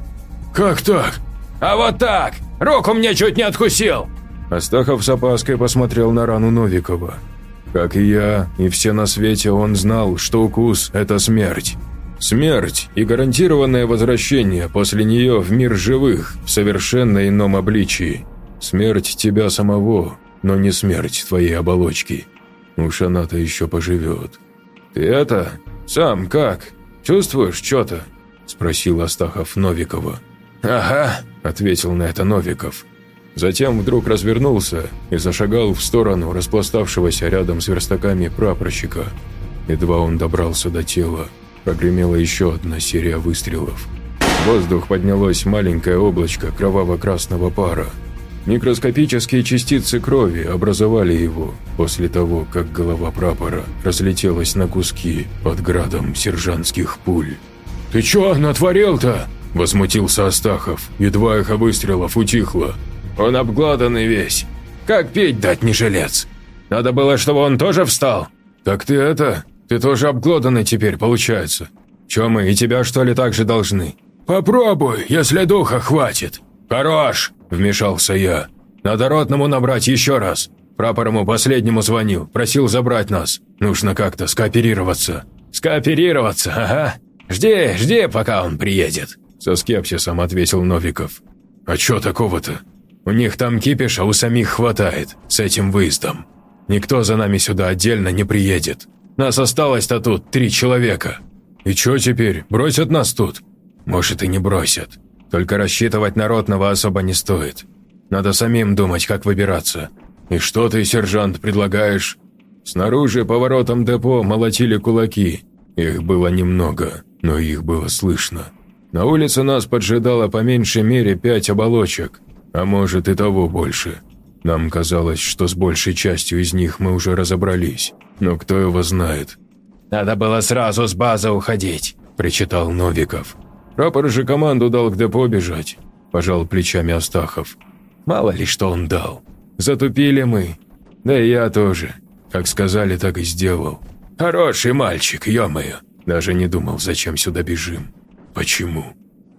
«Как так?» «А вот так! Руку мне чуть не откусил!» Астахов с опаской посмотрел на рану Новикова. Как и я, и все на свете, он знал, что укус – это смерть. Смерть и гарантированное возвращение после нее в мир живых в совершенно ином обличии. Смерть тебя самого, но не смерть твоей оболочки. Уж она-то еще поживет. «Ты это? Сам как? Чувствуешь что-то?» – спросил Астахов Новикова. «Ага», – ответил на это Новиков. Затем вдруг развернулся и зашагал в сторону распластавшегося рядом с верстаками прапорщика. Едва он добрался до тела, прогремела еще одна серия выстрелов. В воздух поднялось маленькое облачко кроваво-красного пара. Микроскопические частицы крови образовали его после того, как голова прапора разлетелась на куски под градом сержантских пуль. «Ты чё натворил-то?» – возмутился Астахов, едва эхо выстрелов утихло. Он обглоданный весь. Как пить дать не жилец? Надо было, чтобы он тоже встал. Так ты это... Ты тоже обглоданный теперь, получается. Чё мы, и тебя что ли так же должны? Попробуй, если духа хватит. Хорош, вмешался я. Надо ротному набрать еще раз. Прапорому последнему звонил, просил забрать нас. Нужно как-то скооперироваться. Скооперироваться, ага. Жди, жди, пока он приедет. Со скепсисом ответил Новиков. А чё такого-то? У них там кипиш, а у самих хватает, с этим выездом. Никто за нами сюда отдельно не приедет. Нас осталось-то тут три человека. И что теперь, бросят нас тут? Может, и не бросят. Только рассчитывать народного особо не стоит. Надо самим думать, как выбираться. И что ты, сержант, предлагаешь? Снаружи поворотом депо молотили кулаки. Их было немного, но их было слышно. На улице нас поджидало по меньшей мере пять оболочек, а может и того больше. Нам казалось, что с большей частью из них мы уже разобрались, но кто его знает. «Надо было сразу с базы уходить», – причитал Новиков. «Рапор же команду дал к депо бежать», – пожал плечами Астахов. «Мало ли что он дал. Затупили мы. Да и я тоже. Как сказали, так и сделал. Хороший мальчик, ё-моё. Даже не думал, зачем сюда бежим. Почему?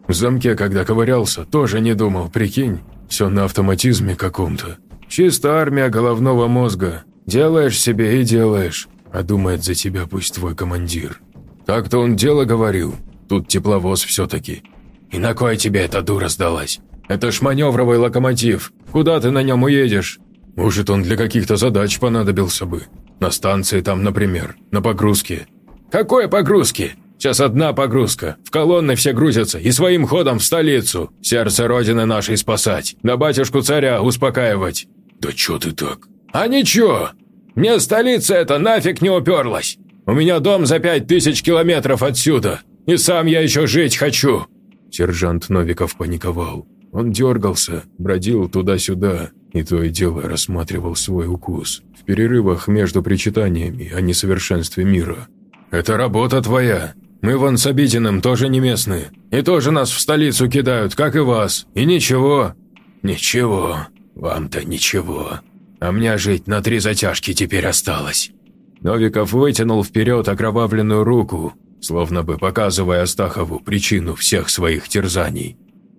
В замке, когда ковырялся, тоже не думал, прикинь. Все на автоматизме каком-то. Чисто армия головного мозга. Делаешь себе и делаешь, а думает за тебя пусть твой командир. Так-то он дело говорил. Тут тепловоз все-таки. И на кой тебе эта дура сдалась? Это ж маневровый локомотив. Куда ты на нем уедешь? Может, он для каких-то задач понадобился бы. На станции там, например, на погрузке. Какой погрузки? Сейчас одна погрузка. В колонны все грузятся и своим ходом в столицу. Сердце Родины нашей спасать. Да батюшку царя успокаивать. Да чё ты так? А ничего. Мне столица эта нафиг не уперлась. У меня дом за пять тысяч километров отсюда. И сам я еще жить хочу. Сержант Новиков паниковал. Он дергался, бродил туда-сюда, и то и дело рассматривал свой укус в перерывах между причитаниями о несовершенстве мира. «Это работа твоя. Мы вон с Обидиным тоже не местные, и тоже нас в столицу кидают, как и вас, и ничего». «Ничего. Вам-то ничего. А мне жить на три затяжки теперь осталось». Новиков вытянул вперед окровавленную руку, словно бы показывая Астахову причину всех своих терзаний.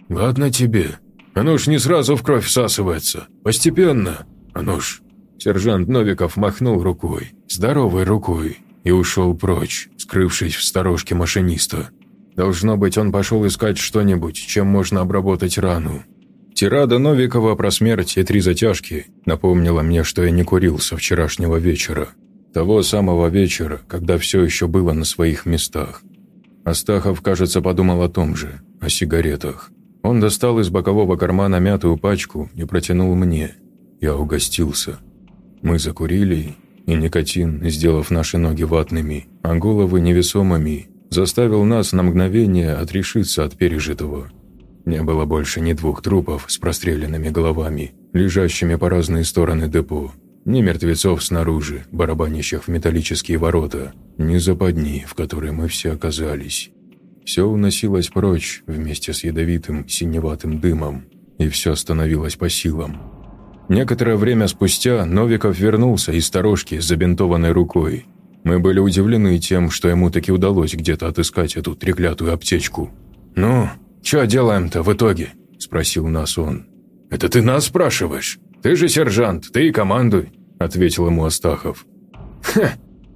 «Ладно тебе. Оно ж не сразу в кровь всасывается. Постепенно. Оно ж...» Сержант Новиков махнул рукой, здоровой рукой, и ушел прочь, скрывшись в сторожке машиниста. Должно быть, он пошел искать что-нибудь, чем можно обработать рану. Тирада Новикова про смерть и три затяжки напомнила мне, что я не курил со вчерашнего вечера. Того самого вечера, когда все еще было на своих местах. Астахов, кажется, подумал о том же, о сигаретах. Он достал из бокового кармана мятую пачку и протянул мне. Я угостился. Мы закурили, и никотин, сделав наши ноги ватными, а головы невесомыми, заставил нас на мгновение отрешиться от пережитого. Не было больше ни двух трупов с простреленными головами, лежащими по разные стороны депо, ни мертвецов снаружи, барабанящих в металлические ворота, ни западни, в которой мы все оказались. Все уносилось прочь вместе с ядовитым синеватым дымом, и все становилось по силам. Некоторое время спустя Новиков вернулся из сторожки с забинтованной рукой. Мы были удивлены тем, что ему таки удалось где-то отыскать эту треклятую аптечку. «Ну, что делаем-то в итоге?» – спросил нас он. «Это ты нас спрашиваешь? Ты же сержант, ты и командуй», – ответил ему Астахов. «Ха,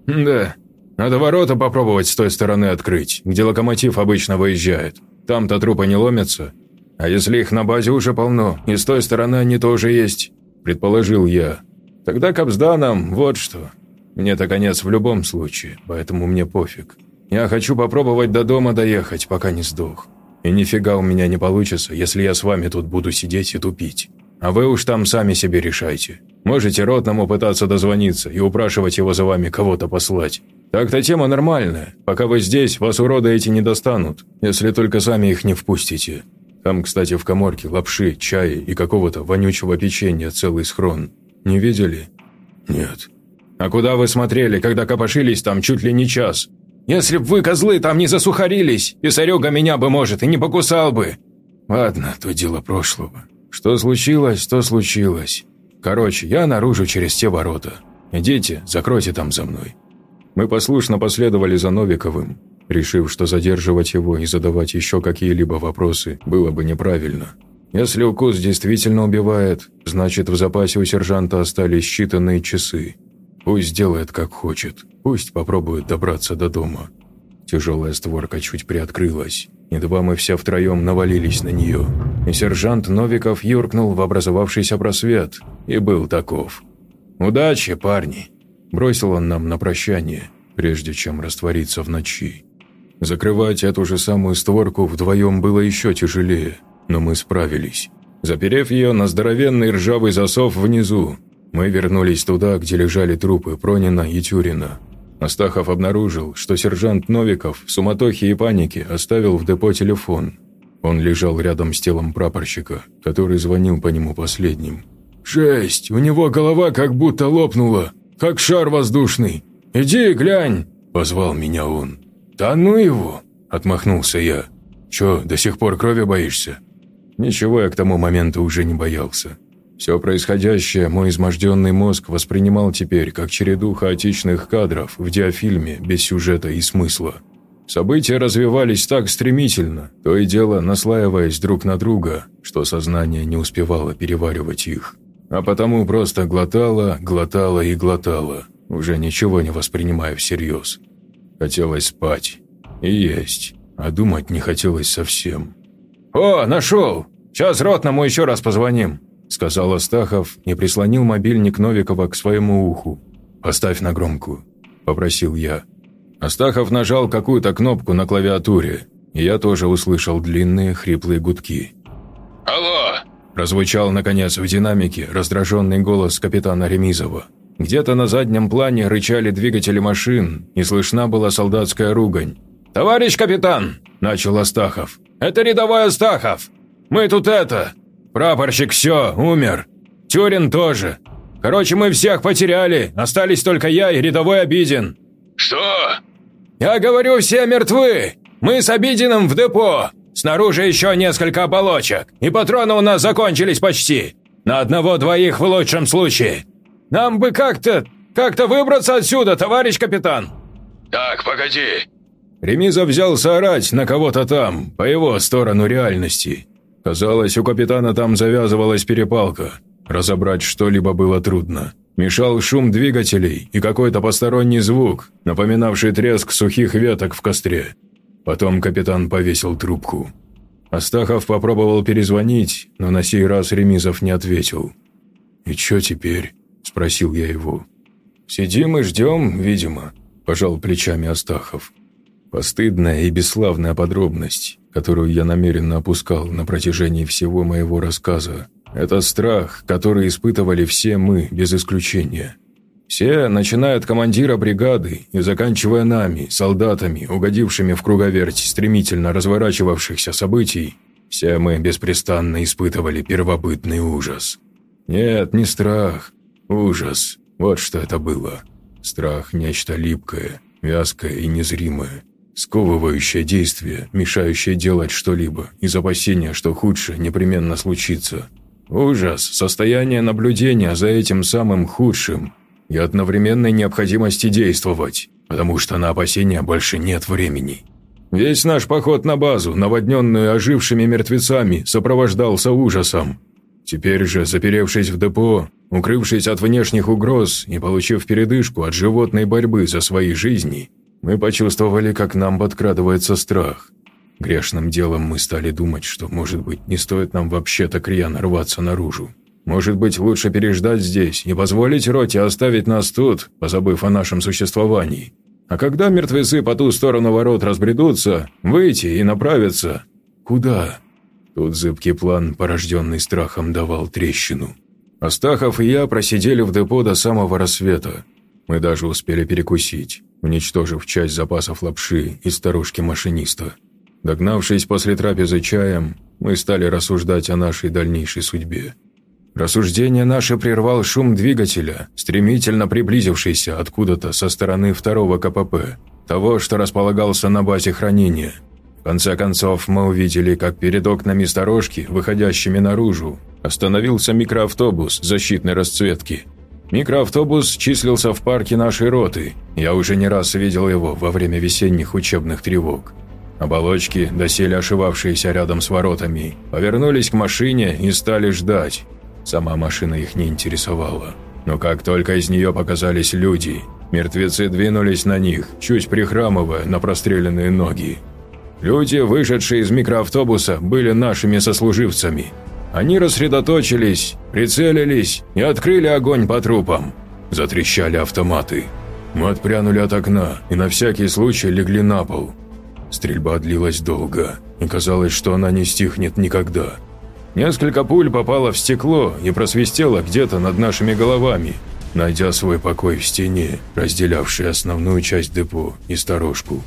да, надо ворота попробовать с той стороны открыть, где локомотив обычно выезжает. Там-то трупы не ломятся. А если их на базе уже полно, и с той стороны они тоже есть, предположил я. Тогда Капсданам вот что. Мне-то конец в любом случае, поэтому мне пофиг. Я хочу попробовать до дома доехать, пока не сдох. И нифига у меня не получится, если я с вами тут буду сидеть и тупить. А вы уж там сами себе решайте. Можете ротному пытаться дозвониться и упрашивать его за вами кого-то послать. Так-то тема нормальная. Пока вы здесь, вас уроды эти не достанут, если только сами их не впустите. Там, кстати, в коморке лапши, чая и какого-то вонючего печенья целый схрон. Не видели? Нет. А куда вы смотрели, когда копошились там чуть ли не час? Если б вы, козлы, там не засухарились, писарёга меня бы, может, и не покусал бы. Ладно, то дело прошлого. Что случилось, то случилось. Короче, я наружу через те ворота. Идите, закройте там за мной. Мы послушно последовали за Новиковым, решив, что задерживать его и задавать еще какие-либо вопросы было бы неправильно. Если укус действительно убивает, значит в запасе у сержанта остались считанные часы. Пусть делает как хочет, пусть попробует добраться до дома. Тяжелая створка чуть приоткрылась, едва мы все втроем навалились на нее. и сержант Новиков юркнул в образовавшийся просвет, и был таков. «Удачи, парни!» – бросил он нам на прощание, прежде чем раствориться в ночи. Закрывать эту же самую створку вдвоем было еще тяжелее, но мы справились. Заперев ее на здоровенный ржавый засов внизу, мы вернулись туда, где лежали трупы Пронина и Тюрина. Астахов обнаружил, что сержант Новиков в суматохе и панике оставил в депо телефон. Он лежал рядом с телом прапорщика, который звонил по нему последним. «Жесть! У него голова как будто лопнула, как шар воздушный! Иди глянь!» – позвал меня он. «Да ну его!» – отмахнулся я. «Чё, до сих пор крови боишься?» Ничего я к тому моменту уже не боялся. Все происходящее мой изможденный мозг воспринимал теперь как череду хаотичных кадров в диафильме без сюжета и смысла. События развивались так стремительно, то и дело наслаиваясь друг на друга, что сознание не успевало переваривать их. А потому просто глотало, глотало и глотало, уже ничего не воспринимая всерьез. Хотелось спать и есть, а думать не хотелось совсем. «О, нашел! Сейчас ротному еще раз позвоним», – сказал Астахов и прислонил мобильник Новикова к своему уху. «Поставь на громкую», – попросил я. Астахов нажал какую-то кнопку на клавиатуре, и я тоже услышал длинные хриплые гудки. «Алло!» – прозвучал, наконец, в динамике раздраженный голос капитана Ремизова. Где-то на заднем плане рычали двигатели машин, и слышна была солдатская ругань. «Товарищ капитан!» – начал Астахов. Это рядовой Астахов. Мы тут это... Прапорщик все, умер. Тюрин тоже. Короче, мы всех потеряли. Остались только я и рядовой Обидин». «Что?» «Я говорю, все мертвы. Мы с Обидиным в депо. Снаружи еще несколько оболочек. И патроны у нас закончились почти. На одного-двоих в лучшем случае. Нам бы как-то... как-то выбраться отсюда, товарищ капитан». «Так, погоди. Ремиза взялся орать на кого-то там, по его сторону реальности. Казалось, у капитана там завязывалась перепалка. Разобрать что-либо было трудно. Мешал шум двигателей и какой-то посторонний звук, напоминавший треск сухих веток в костре. Потом капитан повесил трубку. Астахов попробовал перезвонить, но на сей раз Ремизов не ответил. «И что теперь?» – спросил я его. «Сидим и ждем, видимо», – пожал плечами Астахов. Постыдная и бесславная подробность, которую я намеренно опускал на протяжении всего моего рассказа, это страх, который испытывали все мы, без исключения. Все, начиная от командира бригады и заканчивая нами, солдатами, угодившими в круговерть стремительно разворачивавшихся событий, все мы беспрестанно испытывали первобытный ужас. Нет, не страх, ужас. Вот что это было. Страх – нечто липкое, вязкое и незримое, Сковывающее действие, мешающее делать что-либо, из опасения, что худшее непременно случится. Ужас, состояние наблюдения за этим самым худшим и одновременной необходимости действовать, потому что на опасения больше нет времени. Весь наш поход на базу, наводненную ожившими мертвецами, сопровождался ужасом. Теперь же, заперевшись в депо, укрывшись от внешних угроз и получив передышку от животной борьбы за свои жизни – мы почувствовали, как нам подкрадывается страх. Грешным делом мы стали думать, что, может быть, не стоит нам вообще так рьяно рваться наружу. Может быть, лучше переждать здесь и позволить роте оставить нас тут, позабыв о нашем существовании. А когда мертвецы по ту сторону ворот разбредутся, выйти и направиться... Куда? Тут зыбкий план, порожденный страхом, давал трещину. Астахов и я просидели в депо до самого рассвета. Мы даже успели перекусить уничтожив часть запасов лапши и старушки машиниста. Догнавшись после трапезы чаем, мы стали рассуждать о нашей дальнейшей судьбе. Рассуждение наше прервал шум двигателя, стремительно приблизившийся откуда-то со стороны второго КПП, того, что располагался на базе хранения. В конце концов, мы увидели, как перед окнами сторожки, выходящими наружу, остановился микроавтобус защитной расцветки – Микроавтобус числился в парке нашей роты. Я уже не раз видел его во время весенних учебных тревог. Оболочки, доселе ошивавшиеся рядом с воротами, повернулись к машине и стали ждать. Сама машина их не интересовала. Но как только из нее показались люди, мертвецы двинулись на них, чуть прихрамывая на простреленные ноги. Люди, вышедшие из микроавтобуса, были нашими сослуживцами. Они рассредоточились, прицелились и открыли огонь по трупам. Затрещали автоматы. Мы отпрянули от окна и на всякий случай легли на пол. Стрельба длилась долго, и казалось, что она не стихнет никогда. Несколько пуль попало в стекло и просвистело где-то над нашими головами, найдя свой покой в стене, разделявшей основную часть депо и сторожку.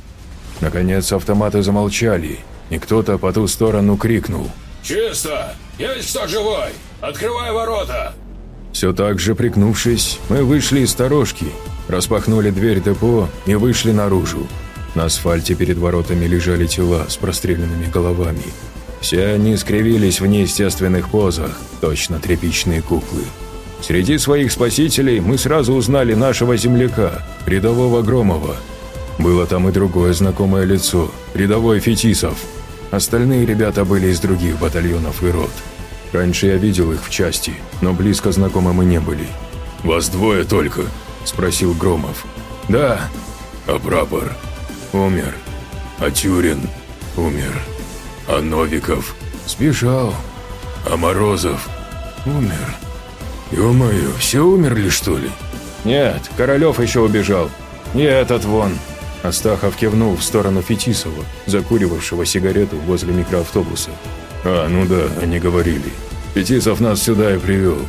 Наконец автоматы замолчали, и кто-то по ту сторону крикнул «Чисто! Есть кто живой! Открывай ворота!» Все так же пригнувшись, мы вышли из сторожки, распахнули дверь депо и вышли наружу. На асфальте перед воротами лежали тела с простреленными головами. Все они скривились в неестественных позах, точно тряпичные куклы. Среди своих спасителей мы сразу узнали нашего земляка, рядового Громова. Было там и другое знакомое лицо, рядовой Фетисов. Остальные ребята были из других батальонов и рот. Раньше я видел их в части, но близко знакомы мы не были. «Вас двое только?» – спросил Громов. «Да». «А прапор?» «Умер». «А Тюрин?» «Умер». «А Новиков?» «Сбежал». «А Морозов?» «Умер». «Ё-моё, все умерли, что ли?» «Нет, Королёв еще убежал. И этот вон». Астахов кивнул в сторону Фетисова, закуривавшего сигарету возле микроавтобуса. «А, ну да, они говорили. Фетисов нас сюда и привел.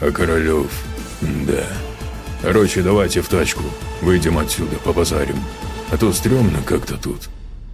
А Королёв... да. Короче, давайте в тачку. Выйдем отсюда, побазарим. А то стрёмно как-то тут».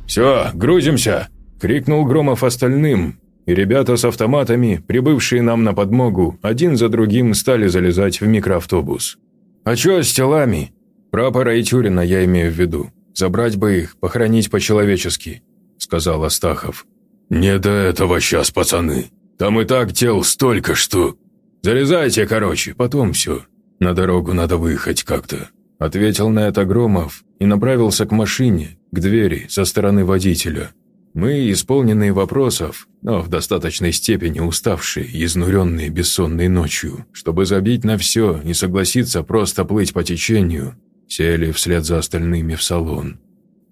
«Все, грузимся!» – крикнул Громов остальным, и ребята с автоматами, прибывшие нам на подмогу, один за другим стали залезать в микроавтобус. «А чё с телами?» «Прапора и Тюрина я имею в виду. Забрать бы их, похоронить по-человечески», – сказал Астахов. «Не до этого сейчас, пацаны. Там и так тел столько, что...» «Залезайте, короче, потом все. На дорогу надо выехать как-то», – ответил на это Громов и направился к машине, к двери со стороны водителя. Мы, исполненные вопросов, но в достаточной степени уставшие изнуренные бессонной ночью, чтобы забить на все и согласиться просто плыть по течению, сели вслед за остальными в салон.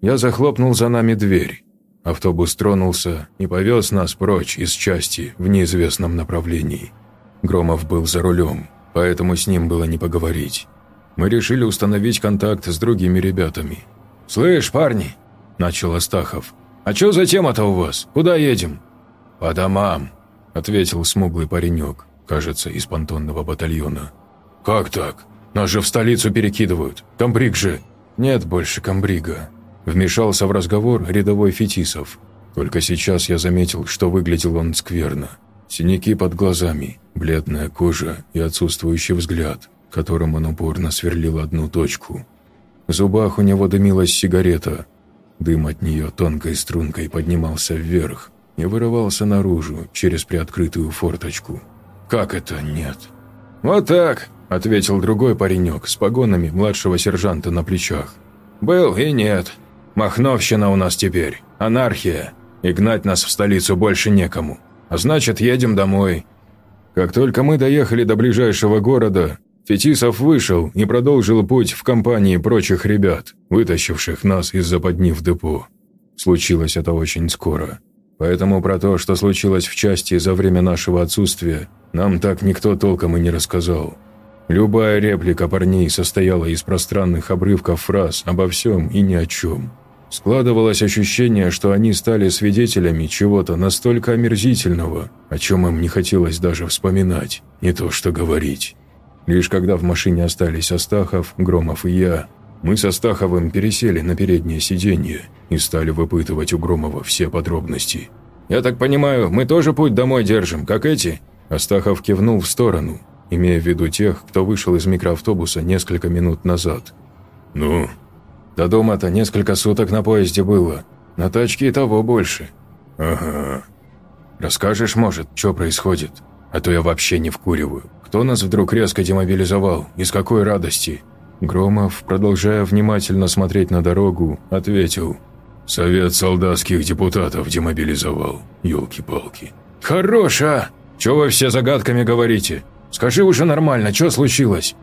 Я захлопнул за нами дверь. Автобус тронулся и повез нас прочь из части в неизвестном направлении. Громов был за рулем, поэтому с ним было не поговорить. Мы решили установить контакт с другими ребятами. «Слышь, парни!» – начал Астахов – «А чё за тема-то у вас? Куда едем?» «По домам», – ответил смуглый паренек, кажется, из понтонного батальона. «Как так? Нас же в столицу перекидывают. Камбриг же!» «Нет больше камбрига», – вмешался в разговор рядовой Фетисов. Только сейчас я заметил, что выглядел он скверно. Синяки под глазами, бледная кожа и отсутствующий взгляд, которым он упорно сверлил одну точку. В зубах у него дымилась сигарета, Дым от нее тонкой стрункой поднимался вверх и вырывался наружу через приоткрытую форточку. «Как это нет?» «Вот так», — ответил другой паренек с погонами младшего сержанта на плечах. «Был и нет. Махновщина у нас теперь. Анархия. И гнать нас в столицу больше некому. А значит, едем домой». Как только мы доехали до ближайшего города, Фетисов вышел и продолжил путь в компании прочих ребят, вытащивших нас из западни в депо. Случилось это очень скоро. Поэтому про то, что случилось в части за время нашего отсутствия, нам так никто толком и не рассказал. Любая реплика парней состояла из пространных обрывков фраз обо всем и ни о чем. Складывалось ощущение, что они стали свидетелями чего-то настолько омерзительного, о чем им не хотелось даже вспоминать, не то что говорить. Лишь когда в машине остались Астахов, Громов и я, мы с Астаховым пересели на переднее сиденье и стали выпытывать у Громова все подробности. «Я так понимаю, мы тоже путь домой держим, как эти?» Астахов кивнул в сторону, имея в виду тех, кто вышел из микроавтобуса несколько минут назад. «Ну?» «До дома-то несколько суток на поезде было, на тачке и того больше». «Ага». «Расскажешь, может, что происходит? А то я вообще не вкуриваю». Кто нас вдруг резко демобилизовал? Из какой радости?» Громов, продолжая внимательно смотреть на дорогу, ответил. «Совет солдатских депутатов демобилизовал, елки-палки». «Хорош, а! Чё вы все загадками говорите? Скажи уже нормально, что случилось?»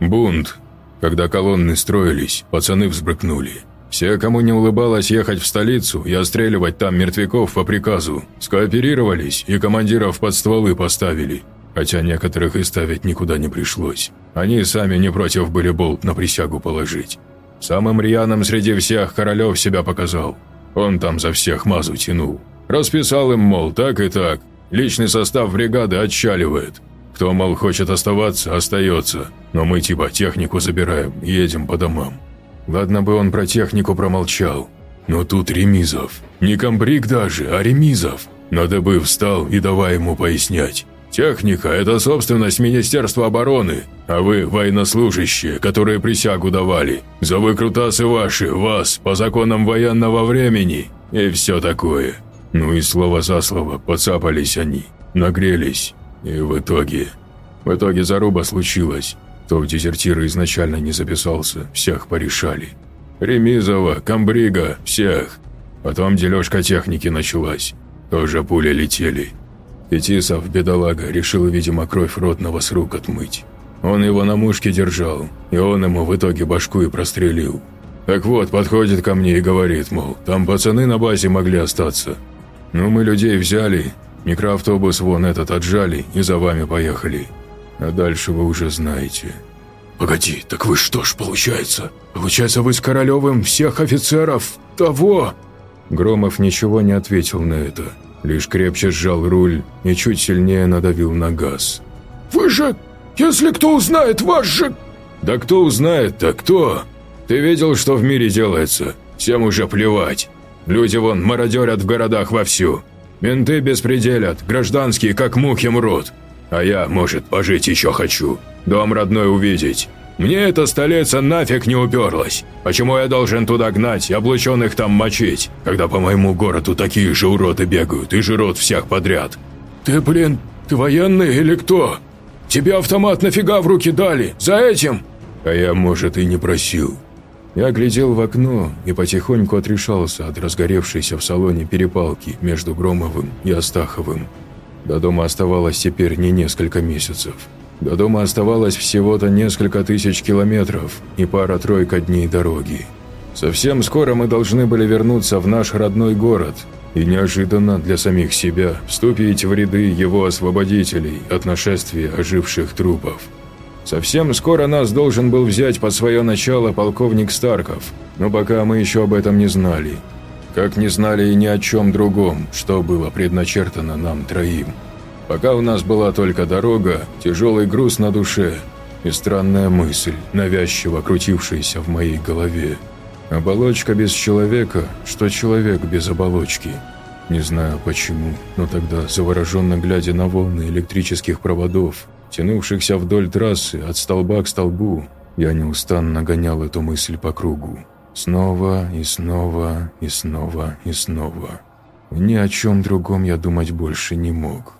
«Бунт. Когда колонны строились, пацаны взбрыкнули. Все, кому не улыбалось ехать в столицу и отстреливать там мертвяков по приказу, скооперировались и командиров под стволы поставили, хотя некоторых и ставить никуда не пришлось. Они сами не против были болт на присягу положить. Самым рьяным среди всех Королев себя показал. Он там за всех мазу тянул. Расписал им, мол, так и так. Личный состав бригады отчаливает. Кто, мол, хочет оставаться, остается. Но мы типа технику забираем, едем по домам. Ладно бы он про технику промолчал. Но тут Ремизов. Не комбриг даже, а Ремизов. Надо бы встал и давай ему пояснять. Техника – это собственность Министерства обороны, а вы – военнослужащие, которые присягу давали. За выкрутасы ваши, вас, по законам военного времени и все такое. Ну и слово за слово поцапались они, нагрелись, и в итоге... В итоге заруба случилась. Кто в дезертиры изначально не записался, всех порешали. Ремизова, Камбрига, всех. Потом дележка техники началась. Тоже пули летели. Петисов, бедолага, решил, видимо, кровь ротного с рук отмыть. Он его на мушке держал, и он ему в итоге башку и прострелил. Так вот, подходит ко мне и говорит, мол, там пацаны на базе могли остаться. Ну, мы людей взяли, микроавтобус вон этот отжали и за вами поехали. А дальше вы уже знаете. «Погоди, так вы что ж, получается? Получается, вы с Королевым всех офицеров того?» Громов ничего не ответил на это лишь крепче сжал руль и чуть сильнее надавил на газ. «Вы же... Если кто узнает, вас же...» «Да кто узнает-то, кто? Ты видел, что в мире делается? Всем уже плевать. Люди вон мародерят в городах вовсю. Менты беспределят, гражданские как мухи мрут. А я, может, пожить еще хочу. Дом родной увидеть. Мне эта столица нафиг не уперлась. Почему я должен туда гнать облученных там мочить, когда по моему городу такие же уроды бегают и жрут всех подряд? Ты, блин, ты военный или кто? Тебе автомат нафига в руки дали? За этим? А я, может, и не просил. Я глядел в окно и потихоньку отрешался от разгоревшейся в салоне перепалки между Громовым и Астаховым. До дома оставалось теперь не несколько месяцев. До дома оставалось всего-то несколько тысяч километров и пара-тройка дней дороги. Совсем скоро мы должны были вернуться в наш родной город и неожиданно для самих себя вступить в ряды его освободителей от нашествия оживших трупов. Совсем скоро нас должен был взять под свое начало полковник Старков, но пока мы еще об этом не знали. Как не знали и ни о чем другом, что было предначертано нам троим. Пока у нас была только дорога, тяжелый груз на душе и странная мысль, навязчиво крутившаяся в моей голове. Оболочка без человека, что человек без оболочки. Не знаю почему, но тогда, завороженно глядя на волны электрических проводов, тянувшихся вдоль трассы от столба к столбу, я неустанно гонял эту мысль по кругу. Снова и снова и снова и снова. Ни о чем другом я думать больше не мог.